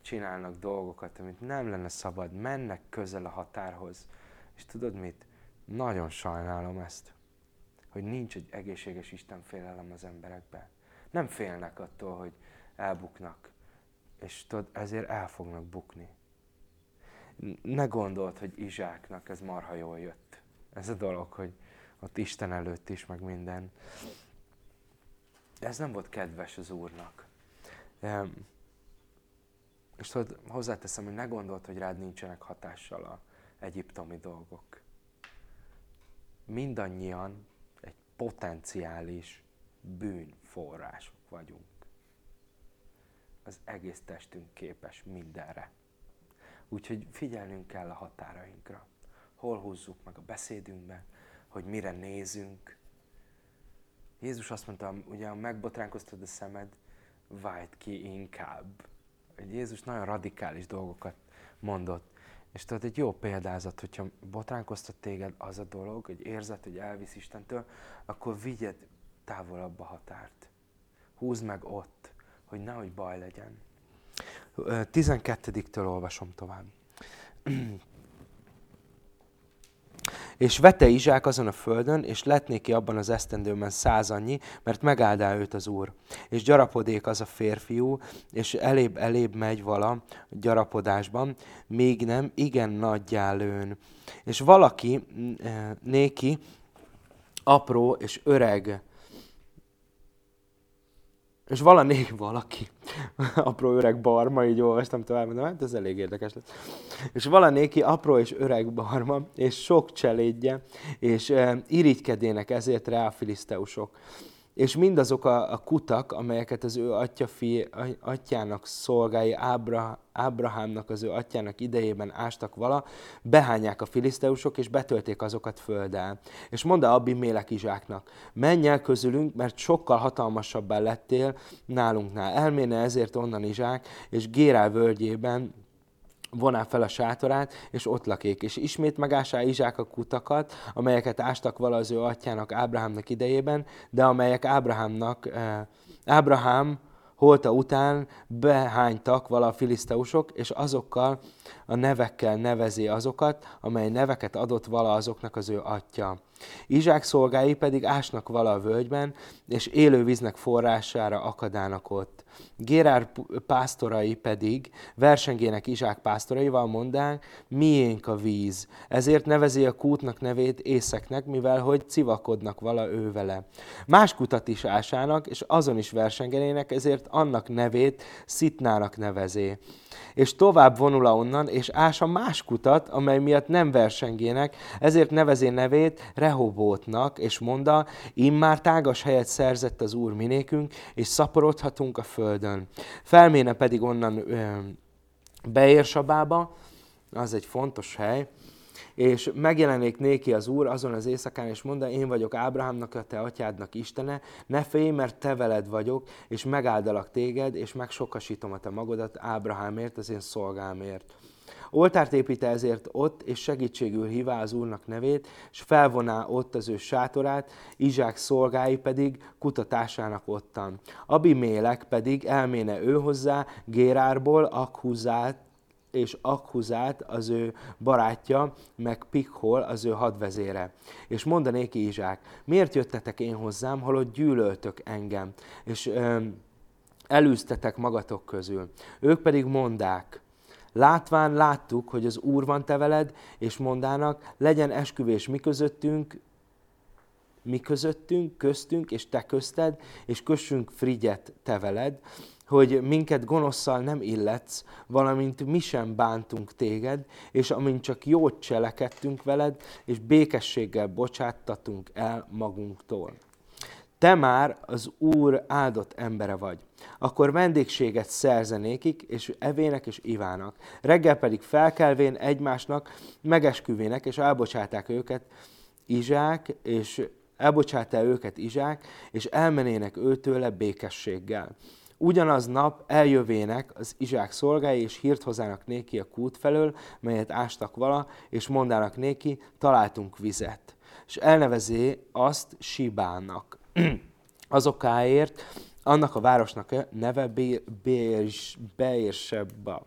csinálnak dolgokat, amit nem lenne szabad, mennek közel a határhoz. És tudod mit? Nagyon sajnálom ezt, hogy nincs egy egészséges Isten félelem az emberekben nem félnek attól, hogy elbuknak. És tudod, ezért el fognak bukni. Ne gondold, hogy Izsáknak ez marha jól jött. Ez a dolog, hogy ott Isten előtt is, meg minden. Ez nem volt kedves az Úrnak. És tudod, hozzáteszem, hogy ne gondold, hogy rád nincsenek hatással a egyiptomi dolgok. Mindannyian egy potenciális bűnforrások vagyunk. Az egész testünk képes mindenre. Úgyhogy figyelnünk kell a határainkra. Hol húzzuk meg a beszédünkbe, hogy mire nézünk. Jézus azt mondta, ugye, ha megbotránkoztad a szemed, vájt ki inkább. Jézus nagyon radikális dolgokat mondott. És tudod, egy jó példázat, hogyha botránkoztat téged az a dolog, hogy érzed, hogy elvisz Istentől, akkor vigyed távolabb a határt. Húzd meg ott, hogy nehogy baj legyen. 12-től olvasom tovább. És vette Izsák azon a földön, és lett néki abban az esztendőben száz annyi, mert megáldá őt az Úr. És gyarapodék az a férfiú, és elébb-elébb megy vala gyarapodásban, még nem igen nagyjá lőn. És valaki néki apró és öreg és valanék valaki, apró öreg barma, így olvastam tovább, de hát ez elég érdekes lesz. És valanéki apró és öreg barma, és sok cselédje, és e, irigykedének ezért rá a filiszteusok és mindazok a, a kutak, amelyeket az ő atya fi, atyának szolgái, Ábra, Ábrahámnak az ő atyának idejében ástak vala, behányják a filiszteusok, és betölték azokat földdel. És mondta Abbi Mélek Izsáknak, menj el közülünk, mert sokkal hatalmasabbá lettél nálunknál. Elméne ezért onnan Izsák, és Gérál völgyében voná fel a sátorát, és ott lakék. És ismét megássá Izsák a kutakat, amelyeket ástak vala az ő atyának Ábrahámnak idejében, de amelyek Ábrahámnak, eh, Ábrahám holta után behánytak vala a filiszteusok, és azokkal a nevekkel nevezi azokat, amely neveket adott vala azoknak az ő atya. Izsák szolgái pedig ásnak vala a völgyben, és élő víznek forrására akadának ott. Gérár pásztorai pedig versengének Izsák pásztoraival mondák, miénk a víz. Ezért nevezi a kútnak nevét észeknek, mivel hogy civakodnak vala ő vele. Más kutat is ásának, és azon is versengenének, ezért annak nevét Szitnának nevezé és tovább vonul onnan, és ás a más kutat, amely miatt nem versengének, ezért nevezi nevét Rehobótnak, és mondta, immár tágas helyet szerzett az Úr minékünk, és szaporodhatunk a földön. Felméne pedig onnan ö, Beérsabába, az egy fontos hely, és megjelenik néki az Úr azon az éjszakán, és mondja, én vagyok Ábrahámnak, a te atyádnak Istene, ne félj, mert te veled vagyok, és megáldalak téged, és megsokasítom a te magodat Ábrahámért, az én szolgámért. Oltárt épít ezért ott, és segítségül hívá az Úrnak nevét, és felvoná ott az ő sátorát, Izsák szolgái pedig kutatásának ottan. Abimélek pedig elméne ő hozzá Gérárból, Akhuzát, és Akhuzát az ő barátja, meg Pikhol az ő hadvezére. És mondanéki Izsák, miért jöttetek én hozzám, holott gyűlöltök engem, és ö, elűztetek magatok közül. Ők pedig mondák, látván láttuk, hogy az Úr van te veled, és mondának, legyen esküvés mi közöttünk, mi közöttünk, köztünk, és te közted, és kössünk frigyet te veled, hogy minket gonoszszal nem illetsz, valamint mi sem bántunk téged, és amint csak jót cselekedtünk veled, és békességgel bocsáttatunk el magunktól. Te már az Úr áldott embere vagy. Akkor vendégséget szerzenékik, és evének és ivának. Reggel pedig felkelvén egymásnak megesküvének, és elbocsáták őket Izsák, és elbocsátál őket Izsák, és elmenének őtőle békességgel. Ugyanaz nap eljövének az Izsák szolgái, és hírt hozzának néki a kút felől, melyet ástak vala, és mondának néki, találtunk vizet. És elnevezé azt Sibának. Azokáért annak a városnak neve Beérsebba.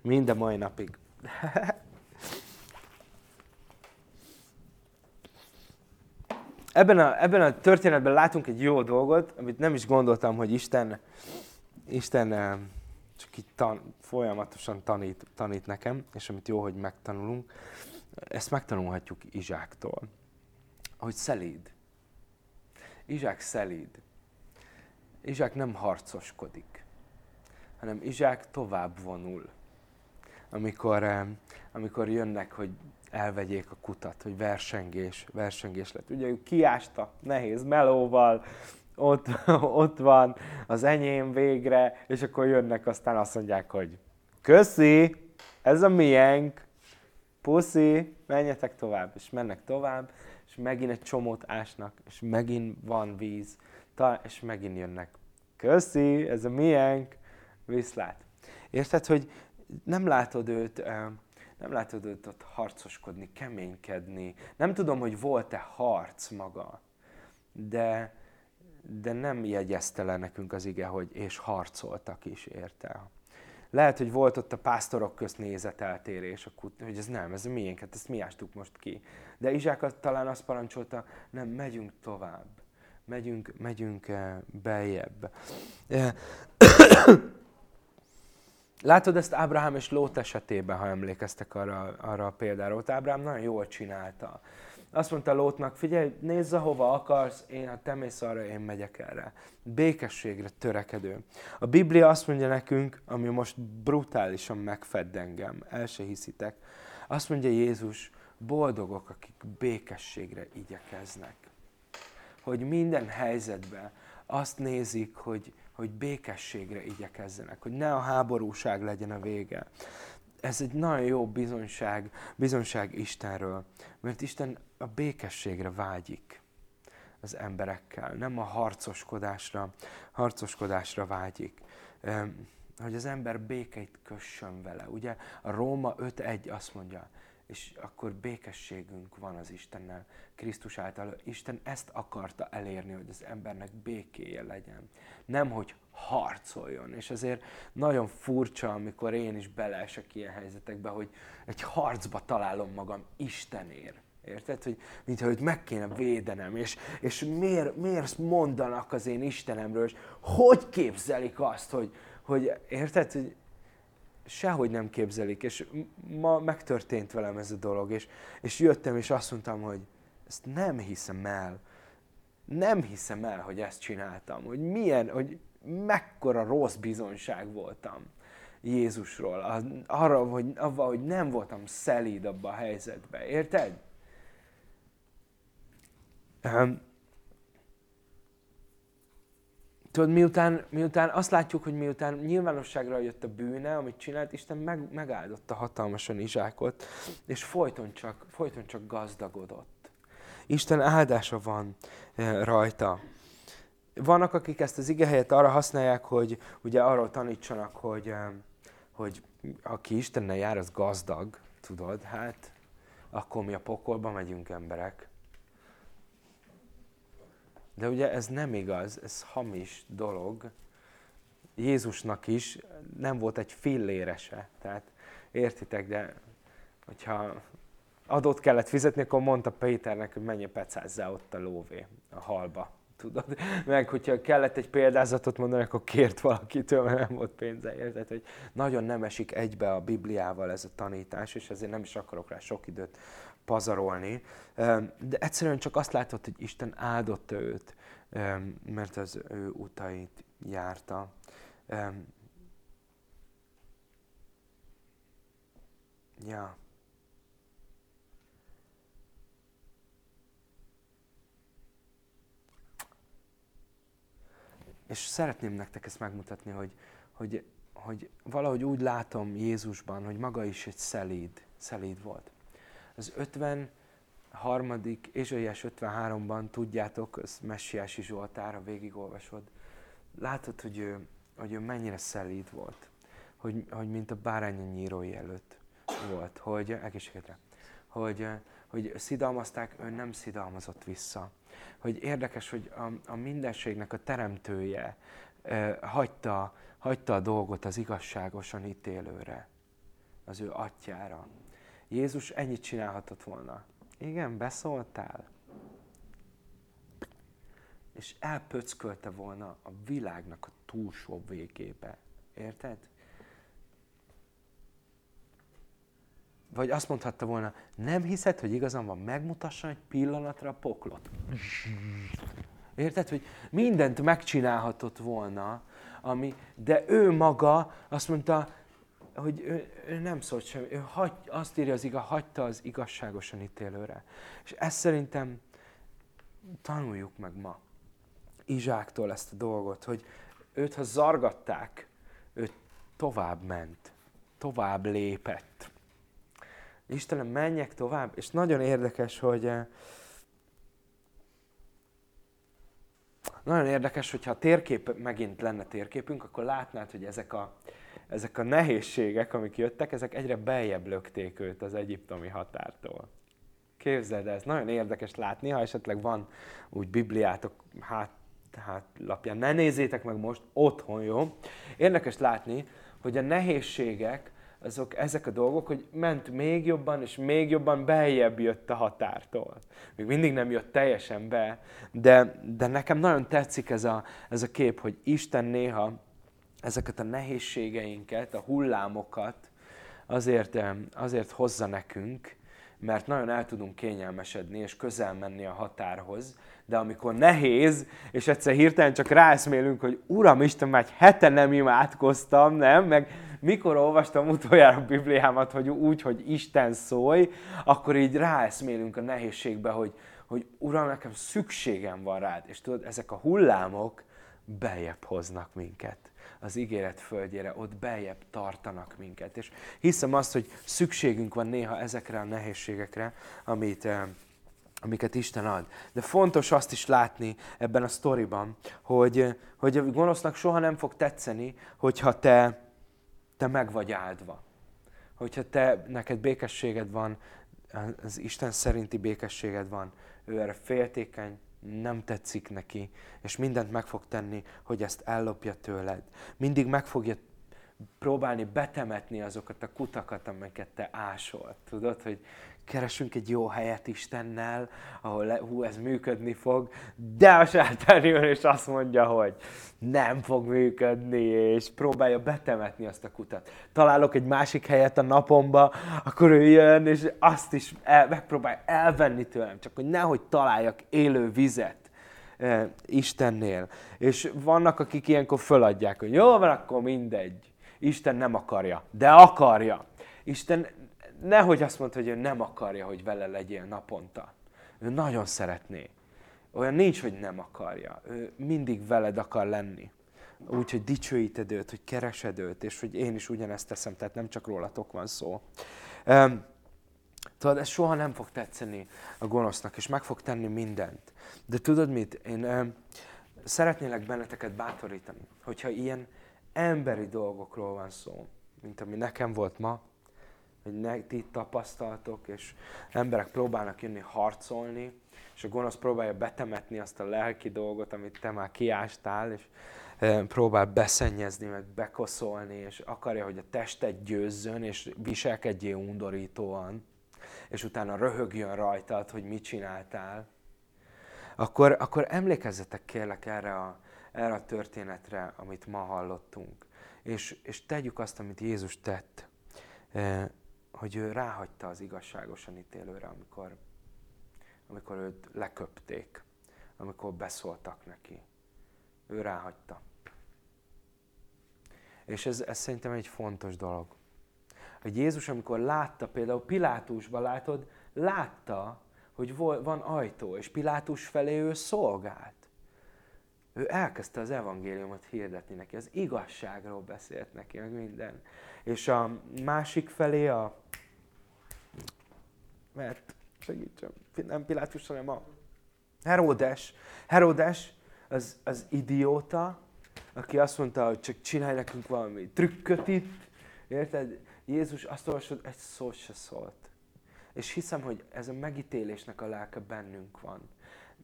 Minden mai napig. ebben a, ebben a történetben látunk egy jó dolgot, amit nem is gondoltam, hogy Isten, Isten eh, csak itt tan, folyamatosan tanít, tanít nekem, és amit jó, hogy megtanulunk, ezt megtanulhatjuk Izsáktól, hogy szelíd. Izsák szelíd. Izsák nem harcoskodik, hanem Izsák tovább vonul. Amikor, eh, amikor jönnek, hogy elvegyék a kutat, hogy versengés, versengés lett. Ugye ők kiástak nehéz melóval, ott, ott van az enyém végre, és akkor jönnek, aztán azt mondják, hogy köszi, ez a miénk, puszi, menjetek tovább, és mennek tovább, és megint egy csomót ásnak, és megint van víz, és megint jönnek. Köszi, ez a miénk, viszlát. Érted, hogy nem látod őt nem látod őt ott harcoskodni, keménykedni. Nem tudom, hogy volt-e harc maga, de, de nem jegyezte le nekünk az ige, hogy és harcoltak is érte. Lehet, hogy volt ott a pásztorok közt nézeteltérés, hogy ez nem, ez miénk, hát ezt mi ástuk most ki. De Izsák talán azt parancsolta, nem, megyünk tovább, megyünk, megyünk eh, beljebb. Eh, Látod ezt Ábrahám és Lót esetében, ha emlékeztek arra, arra a példára. Ott Ábrahám nagyon jól csinálta. Azt mondta Lótnak, figyelj, nézz hova akarsz, én, ha te mész arra, én megyek erre. Békességre törekedő. A Biblia azt mondja nekünk, ami most brutálisan megfed engem, el se hiszitek, azt mondja Jézus, boldogok, akik békességre igyekeznek. Hogy minden helyzetben azt nézik, hogy, hogy békességre igyekezzenek, hogy ne a háborúság legyen a vége. Ez egy nagyon jó bizonyság, bizonyság Istenről, mert Isten a békességre vágyik az emberekkel, nem a harcoskodásra, harcoskodásra vágyik. hogy az ember békeit kössön vele. Ugye a Róma 5.1 azt mondja, és akkor békességünk van az Istennel, Krisztus által. Isten ezt akarta elérni, hogy az embernek békéje legyen. Nem, hogy harcoljon. És azért nagyon furcsa, amikor én is beleesek ilyen helyzetekbe, hogy egy harcba találom magam Istenért. Érted? Hogy, mintha őt meg kéne védenem, és, és miért, miért mondanak az én Istenemről, és hogy képzelik azt, hogy, hogy érted, hogy sehogy nem képzelik, és ma megtörtént velem ez a dolog, és, és jöttem, és azt mondtam, hogy ezt nem hiszem el, nem hiszem el, hogy ezt csináltam, hogy milyen, hogy mekkora rossz bizonyság voltam Jézusról, arra, hogy, avval, hogy nem voltam szelíd abba a helyzetbe, érted? Tudod, miután, miután azt látjuk, hogy miután nyilvánosságra jött a bűne, amit csinált, Isten meg, megáldotta hatalmasan Izsákot, és folyton csak, folyton csak gazdagodott. Isten áldása van eh, rajta. Vannak, akik ezt az igehelyet arra használják, hogy ugye arról tanítsanak, hogy, eh, hogy aki Istennel jár, az gazdag, tudod, hát akkor mi a pokolba megyünk emberek. De ugye ez nem igaz, ez hamis dolog. Jézusnak is nem volt egy fillérese. Tehát értitek, de hogyha adót kellett fizetni, akkor mondta Péternek, hogy menjen pecázzá ott a lóvé, a halba. Tudod? Meg hogyha kellett egy példázatot mondani, akkor kért valakitől, mert nem volt pénze. Érted, hogy nagyon nem esik egybe a Bibliával ez a tanítás, és ezért nem is akarok rá sok időt pazarolni, de egyszerűen csak azt látod, hogy Isten áldotta őt, mert az ő utait járta. Ja. És szeretném nektek ezt megmutatni, hogy, hogy, hogy valahogy úgy látom Jézusban, hogy maga is egy szelíd, szelíd volt az 53. Ézsaiás 53-ban tudjátok, az Messiási Zsoltára végigolvasod, látod, hogy ő, hogy ő mennyire szelíd volt, hogy, hogy mint a bárány a nyírói előtt volt, hogy egészségedre, hogy, hogy szidalmazták, ő nem szidalmazott vissza. Hogy érdekes, hogy a, a mindenségnek a teremtője eh, hagyta, hagyta a dolgot az igazságosan ítélőre, az ő atyára. Jézus ennyit csinálhatott volna. Igen, beszóltál. És elpöckölte volna a világnak a túlsó végébe. Érted? Vagy azt mondhatta volna, nem hiszed, hogy igazán van, megmutasson egy pillanatra a poklot. Érted, hogy mindent megcsinálhatott volna, ami, de ő maga azt mondta, hogy ő, ő nem szólt semmi, ő hagy, azt írja az igaz, hagyta az igazságosan ítélőre. És ezt szerintem tanuljuk meg ma Izsáktól ezt a dolgot, hogy őt, ha zargatták, ő tovább ment, tovább lépett. Istenem, menjek tovább, és nagyon érdekes, hogy eh, nagyon érdekes, hogyha a térkép megint lenne térképünk, akkor látnád, hogy ezek a, ezek a nehézségek, amik jöttek, ezek egyre beljebb lökték őt az egyiptomi határtól. Képzeld, ez nagyon érdekes látni, ha esetleg van úgy Bibliátok hát, hát lapján. Ne nézzétek meg most otthon, jó? Érdekes látni, hogy a nehézségek, azok, ezek a dolgok, hogy ment még jobban, és még jobban beljebb jött a határtól. Még mindig nem jött teljesen be, de, de nekem nagyon tetszik ez a, ez a kép, hogy Isten néha ezeket a nehézségeinket, a hullámokat azért, azért hozza nekünk, mert nagyon el tudunk kényelmesedni és közel menni a határhoz, de amikor nehéz, és egyszer hirtelen csak ráeszmélünk, hogy Uram Isten, már egy hete nem imádkoztam, nem? Meg mikor olvastam utoljára a Bibliámat, hogy úgy, hogy Isten szólj, akkor így ráeszmélünk a nehézségbe, hogy, hogy Uram, nekem szükségem van rád. És tudod, ezek a hullámok beljebb hoznak minket az ígéret földjére, ott beljebb tartanak minket. És hiszem azt, hogy szükségünk van néha ezekre a nehézségekre, amit, eh, amiket Isten ad. De fontos azt is látni ebben a sztoriban, hogy, hogy a gonosznak soha nem fog tetszeni, hogyha te, te meg vagy áldva. Hogyha te, neked békességed van, az Isten szerinti békességed van, ő erre féltékeny, nem tetszik neki, és mindent meg fog tenni, hogy ezt ellopja tőled. Mindig meg fogja próbálni betemetni azokat a kutakat, amiket te ásol. Tudod, hogy keresünk egy jó helyet Istennel, ahol le, hú, ez működni fog, de a sátán jön és azt mondja, hogy nem fog működni, és próbálja betemetni azt a kutat. Találok egy másik helyet a napomba, akkor ő jön, és azt is el, megpróbálja elvenni tőlem, csak hogy nehogy találjak élő vizet. Eh, Istennél. És vannak, akik ilyenkor föladják, hogy jó van, akkor mindegy. Isten nem akarja, de akarja. Isten nehogy azt mondta, hogy ő nem akarja, hogy vele legyél naponta. Ő nagyon szeretné. Olyan nincs, hogy nem akarja. Ő mindig veled akar lenni. Úgy, hogy dicsőíted őt, hogy keresed őt, és hogy én is ugyanezt teszem, tehát nem csak rólatok van szó. Um, tudod, ez soha nem fog tetszeni a gonosznak, és meg fog tenni mindent. De tudod mit? Én um, szeretnélek benneteket bátorítani, hogyha ilyen emberi dolgokról van szó, mint ami nekem volt ma, hogy ne, ti tapasztaltok, és emberek próbálnak jönni harcolni, és a gonosz próbálja betemetni azt a lelki dolgot, amit te már kiástál, és próbál beszennyezni, meg bekoszolni, és akarja, hogy a tested győzzön, és viselkedjél undorítóan, és utána röhögjön rajtad, hogy mit csináltál, akkor, akkor emlékezzetek kérlek erre a, erre a történetre, amit ma hallottunk. És, és tegyük azt, amit Jézus tett, hogy ő ráhagyta az igazságosan ítélőre, amikor, amikor őt leköpték, amikor beszóltak neki. Ő ráhagyta. És ez, ez szerintem egy fontos dolog. Hogy Jézus, amikor látta, például Pilátusban látod, látta, hogy van ajtó, és Pilátus felé ő szolgált. Ő elkezdte az evangéliumot hirdetni neki, az igazságról beszélt neki, meg minden. És a másik felé a... Mert segítsem, nem Pilátus, hanem a Heródes. Heródes az, az idióta, aki azt mondta, hogy csak csinálj nekünk valami trükköt itt. Érted? Jézus azt olvasod, egy szót se szólt. És hiszem, hogy ez a megítélésnek a lelke bennünk van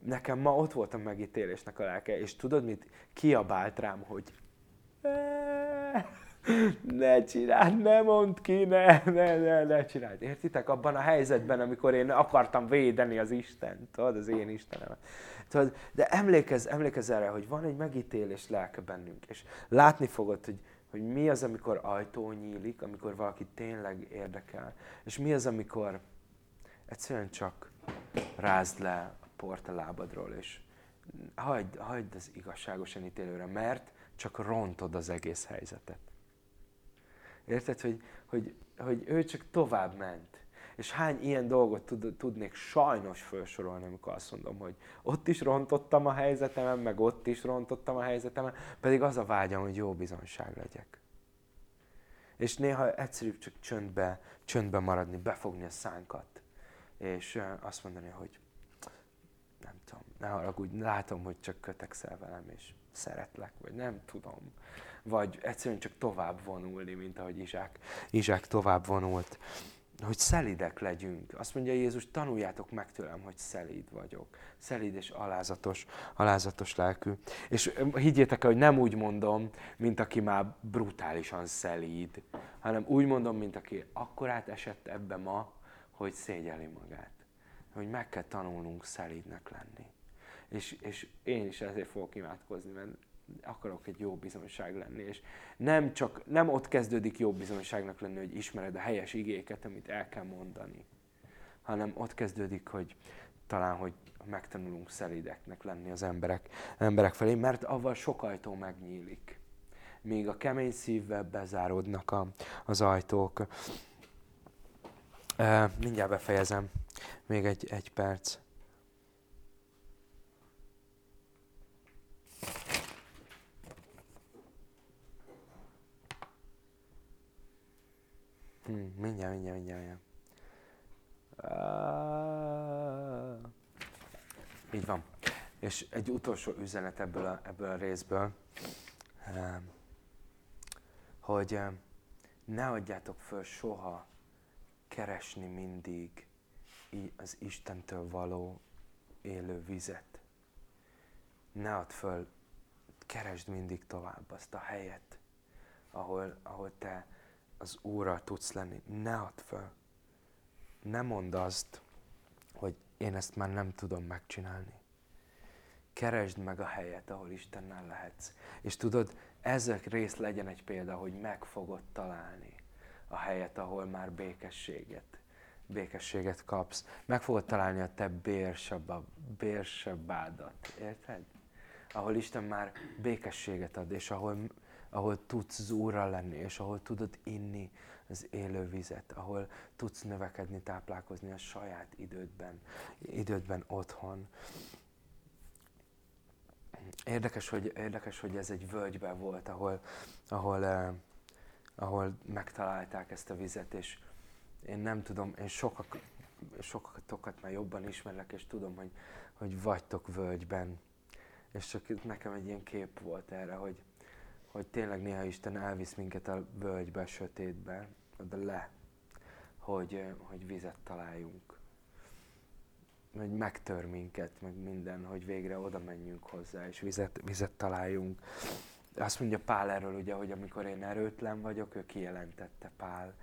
nekem ma ott volt a megítélésnek a lelke, és tudod mit? Kiabált rám, hogy ne csináld, ne mondd ki, ne, ne, ne, ne csináld. Értitek? Abban a helyzetben, amikor én akartam védeni az Istent, tudod, az én Istenem. Tudod, de emlékezz, emlékezz erre, hogy van egy megítélés lelke bennünk, és látni fogod, hogy, hogy mi az, amikor ajtó nyílik, amikor valaki tényleg érdekel, és mi az, amikor egyszerűen csak rázd le port a lábadról, és hagyd, hagyd az igazságosan ítélőre, mert csak rontod az egész helyzetet. Érted, hogy, hogy, hogy ő csak tovább ment. És hány ilyen dolgot tud, tudnék sajnos felsorolni, amikor azt mondom, hogy ott is rontottam a helyzetemen, meg ott is rontottam a helyzetemen, pedig az a vágyam, hogy jó bizonság legyek. És néha egyszerűbb csak csöndbe, csöndbe maradni, befogni a szánkat, és azt mondani, hogy nem tudom, ne haragudj, látom, hogy csak kötekszel velem, és szeretlek, vagy nem tudom. Vagy egyszerűen csak tovább vonulni, mint ahogy Izsák, Izsák tovább vonult. Hogy szelidek legyünk. Azt mondja Jézus, tanuljátok meg tőlem, hogy szelíd vagyok. Szelíd és alázatos, alázatos lelkű. És higgyétek el, hogy nem úgy mondom, mint aki már brutálisan szelíd, hanem úgy mondom, mint aki akkorát esett ebbe ma, hogy szégyeli magát hogy meg kell tanulnunk szelídnek lenni. És, és én is ezért fogok imádkozni, mert akarok egy jó bizonyság lenni, és nem csak, nem ott kezdődik jó bizonyságnak lenni, hogy ismered a helyes igéket, amit el kell mondani, hanem ott kezdődik, hogy talán, hogy megtanulunk szelídeknek lenni az emberek, emberek felé, mert avval sok ajtó megnyílik. Míg a kemény szívvel bezáródnak a, az ajtók. E, mindjárt befejezem. Még egy, egy perc. Hmm, mindjárt, mindjárt, mindjárt, mindjárt. Uh, így van. És egy utolsó üzenet ebből a, ebből a részből, uh, hogy uh, ne adjátok föl soha keresni mindig az Istentől való élő vizet. Ne add föl, keresd mindig tovább azt a helyet, ahol, ahol te az Úrral tudsz lenni. Ne add föl. Ne mondd azt, hogy én ezt már nem tudom megcsinálni. Keresd meg a helyet, ahol Istennel lehetsz. És tudod, ezek rész legyen egy példa, hogy meg fogod találni a helyet, ahol már békességet, békességet kapsz. Meg fogod találni a te bérsebádat, érted? Ahol Isten már békességet ad, és ahol, ahol tudsz az Úrral lenni, és ahol tudod inni az élő vizet, ahol tudsz növekedni, táplálkozni a saját idődben, idődben otthon. Érdekes, hogy, érdekes, hogy ez egy völgyben volt, ahol, ahol, eh, ahol megtalálták ezt a vizet, és én nem tudom, én sokak, sokatokat már jobban ismerlek, és tudom, hogy, hogy vagytok völgyben. És csak nekem egy ilyen kép volt erre, hogy, hogy tényleg néha Isten elvisz minket a völgybe, a sötétbe, oda le, hogy, hogy vizet találjunk hogy megtör minket, meg minden, hogy végre oda menjünk hozzá, és vizet, vizet találjunk. Azt mondja Pál erről ugye, hogy amikor én erőtlen vagyok, ő kijelentette Pál.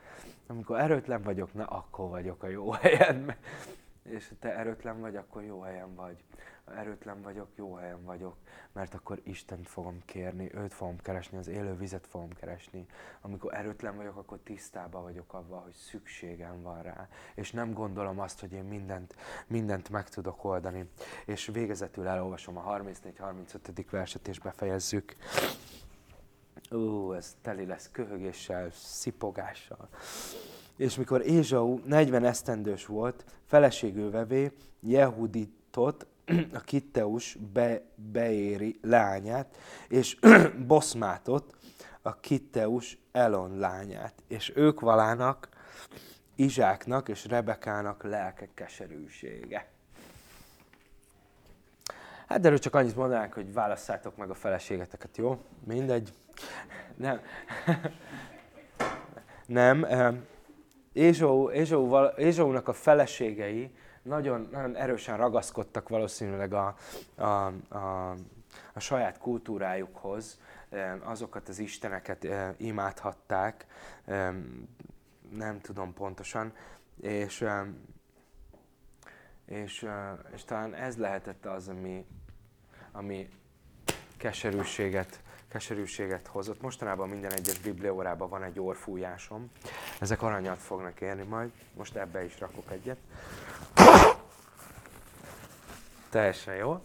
Amikor erőtlen vagyok, na akkor vagyok a jó helyen. És ha te erőtlen vagy, akkor jó helyen vagy erőtlen vagyok, jó helyen vagyok, mert akkor Istent fogom kérni, őt fogom keresni, az élő vizet fogom keresni. Amikor erőtlen vagyok, akkor tisztában vagyok avval, hogy szükségem van rá. És nem gondolom azt, hogy én mindent, mindent meg tudok oldani. És végezetül elolvasom a 34-35. verset, és befejezzük. Ó, ez teli lesz köhögéssel, szipogással. És mikor Ézsau 40 esztendős volt, feleségül vevé Jehuditot, a Kitteus be, beéri lányát, és Boszmátot, a Kitteus Elon lányát. És ők valának Izsáknak és Rebekának lelke keserűsége. Hát erről csak annyit mondanánk, hogy válasszátok meg a feleségeteket, jó? Mindegy. Nem. Nem. Ézsó, Ézsó, Ézsónak a feleségei nagyon, nagyon erősen ragaszkodtak valószínűleg a, a, a, a saját kultúrájukhoz, azokat az isteneket imádhatták, nem tudom pontosan, és, és, és talán ez lehetett az, ami, ami keserűséget, keserűséget hozott. Mostanában minden egyes bibliórában van egy orfújásom. Ezek aranyat fognak érni majd. Most ebbe is rakok egyet. Teljesen jó.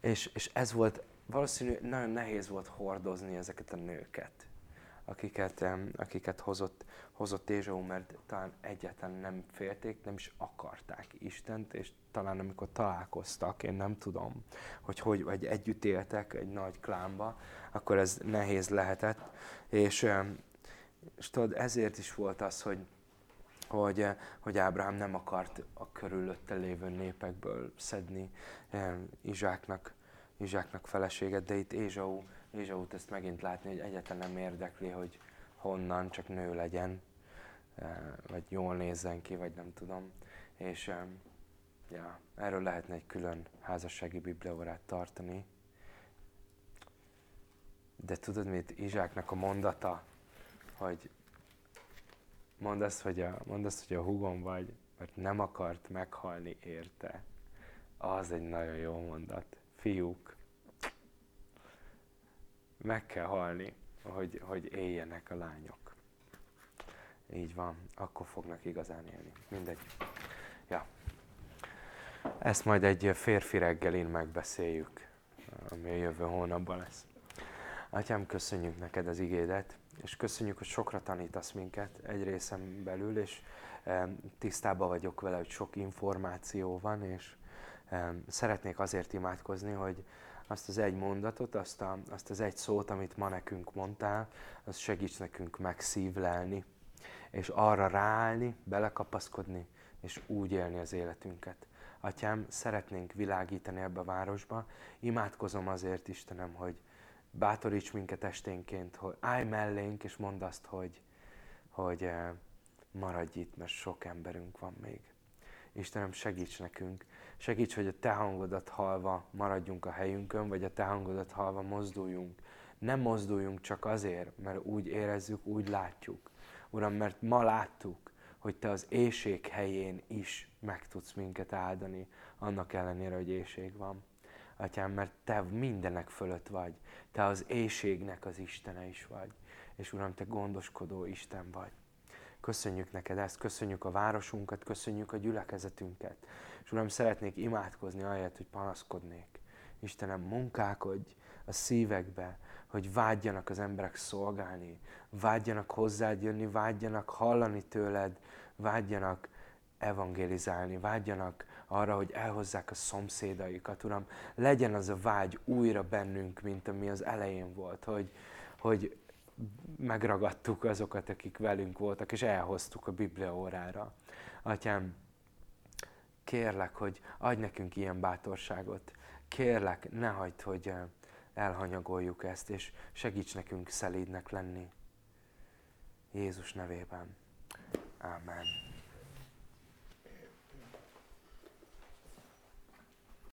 És, és ez volt, valószínű nagyon nehéz volt hordozni ezeket a nőket, akiket, akiket hozott, hozott Ézsó, mert talán egyáltalán nem félték, nem is akarták Istent, és talán amikor találkoztak, én nem tudom, hogy hogy, vagy együtt éltek egy nagy klánba, akkor ez nehéz lehetett. És, és tudod, ezért is volt az, hogy, hogy, eh, hogy Ábrahám nem akart a körülötte lévő népekből szedni eh, Izsáknak, Izsáknak feleséget, de itt Ézsau, Ézsaut ezt megint látni, hogy egyáltalán nem érdekli, hogy honnan, csak nő legyen, eh, vagy jól nézzen ki, vagy nem tudom. És ja, erről lehetne egy külön házassági bibliaórát tartani. De tudod mit? Izsáknak a mondata, hogy mondd azt, hogy a, mondd azt, hogy a hugom vagy, mert nem akart meghalni érte. Az egy nagyon jó mondat. Fiúk, meg kell halni, hogy, hogy éljenek a lányok. Így van, akkor fognak igazán élni. Mindegy. Ja. Ezt majd egy férfi reggelin megbeszéljük, ami a jövő hónapban lesz. Atyám, köszönjük neked az igédet, és köszönjük, hogy sokra tanítasz minket egy részem belül, és tisztában vagyok vele, hogy sok információ van, és szeretnék azért imádkozni, hogy azt az egy mondatot, azt, a, azt az egy szót, amit ma nekünk mondtál, az segíts nekünk megszívlelni, és arra ráállni, belekapaszkodni, és úgy élni az életünket. Atyám, szeretnénk világítani ebbe a városba. Imádkozom azért, Istenem, hogy bátoríts minket esténként, hogy állj mellénk, és mondd azt, hogy, hogy eh, maradj itt, mert sok emberünk van még. Istenem, segíts nekünk, segíts, hogy a Te hangodat halva maradjunk a helyünkön, vagy a Te hangodat halva mozduljunk. Nem mozduljunk csak azért, mert úgy érezzük, úgy látjuk. Uram, mert ma láttuk, hogy Te az éjség helyén is meg tudsz minket áldani, annak ellenére, hogy éjség van. Atyám, mert Te mindenek fölött vagy. Te az éjségnek az Istene is vagy. És Uram, Te gondoskodó Isten vagy. Köszönjük neked ezt, köszönjük a városunkat, köszönjük a gyülekezetünket. És Uram, szeretnék imádkozni ahelyett, hogy panaszkodnék. Istenem, munkálkodj a szívekbe, hogy vágyjanak az emberek szolgálni, vágyjanak hozzád jönni, vágyjanak hallani tőled, vágyjanak evangelizálni, vágyjanak arra, hogy elhozzák a szomszédaikat. Uram, legyen az a vágy újra bennünk, mint ami az elején volt, hogy, hogy megragadtuk azokat, akik velünk voltak, és elhoztuk a Biblia órára. Atyám, kérlek, hogy adj nekünk ilyen bátorságot. Kérlek, ne hagyd, hogy elhanyagoljuk ezt, és segíts nekünk szelídnek lenni. Jézus nevében. Amen.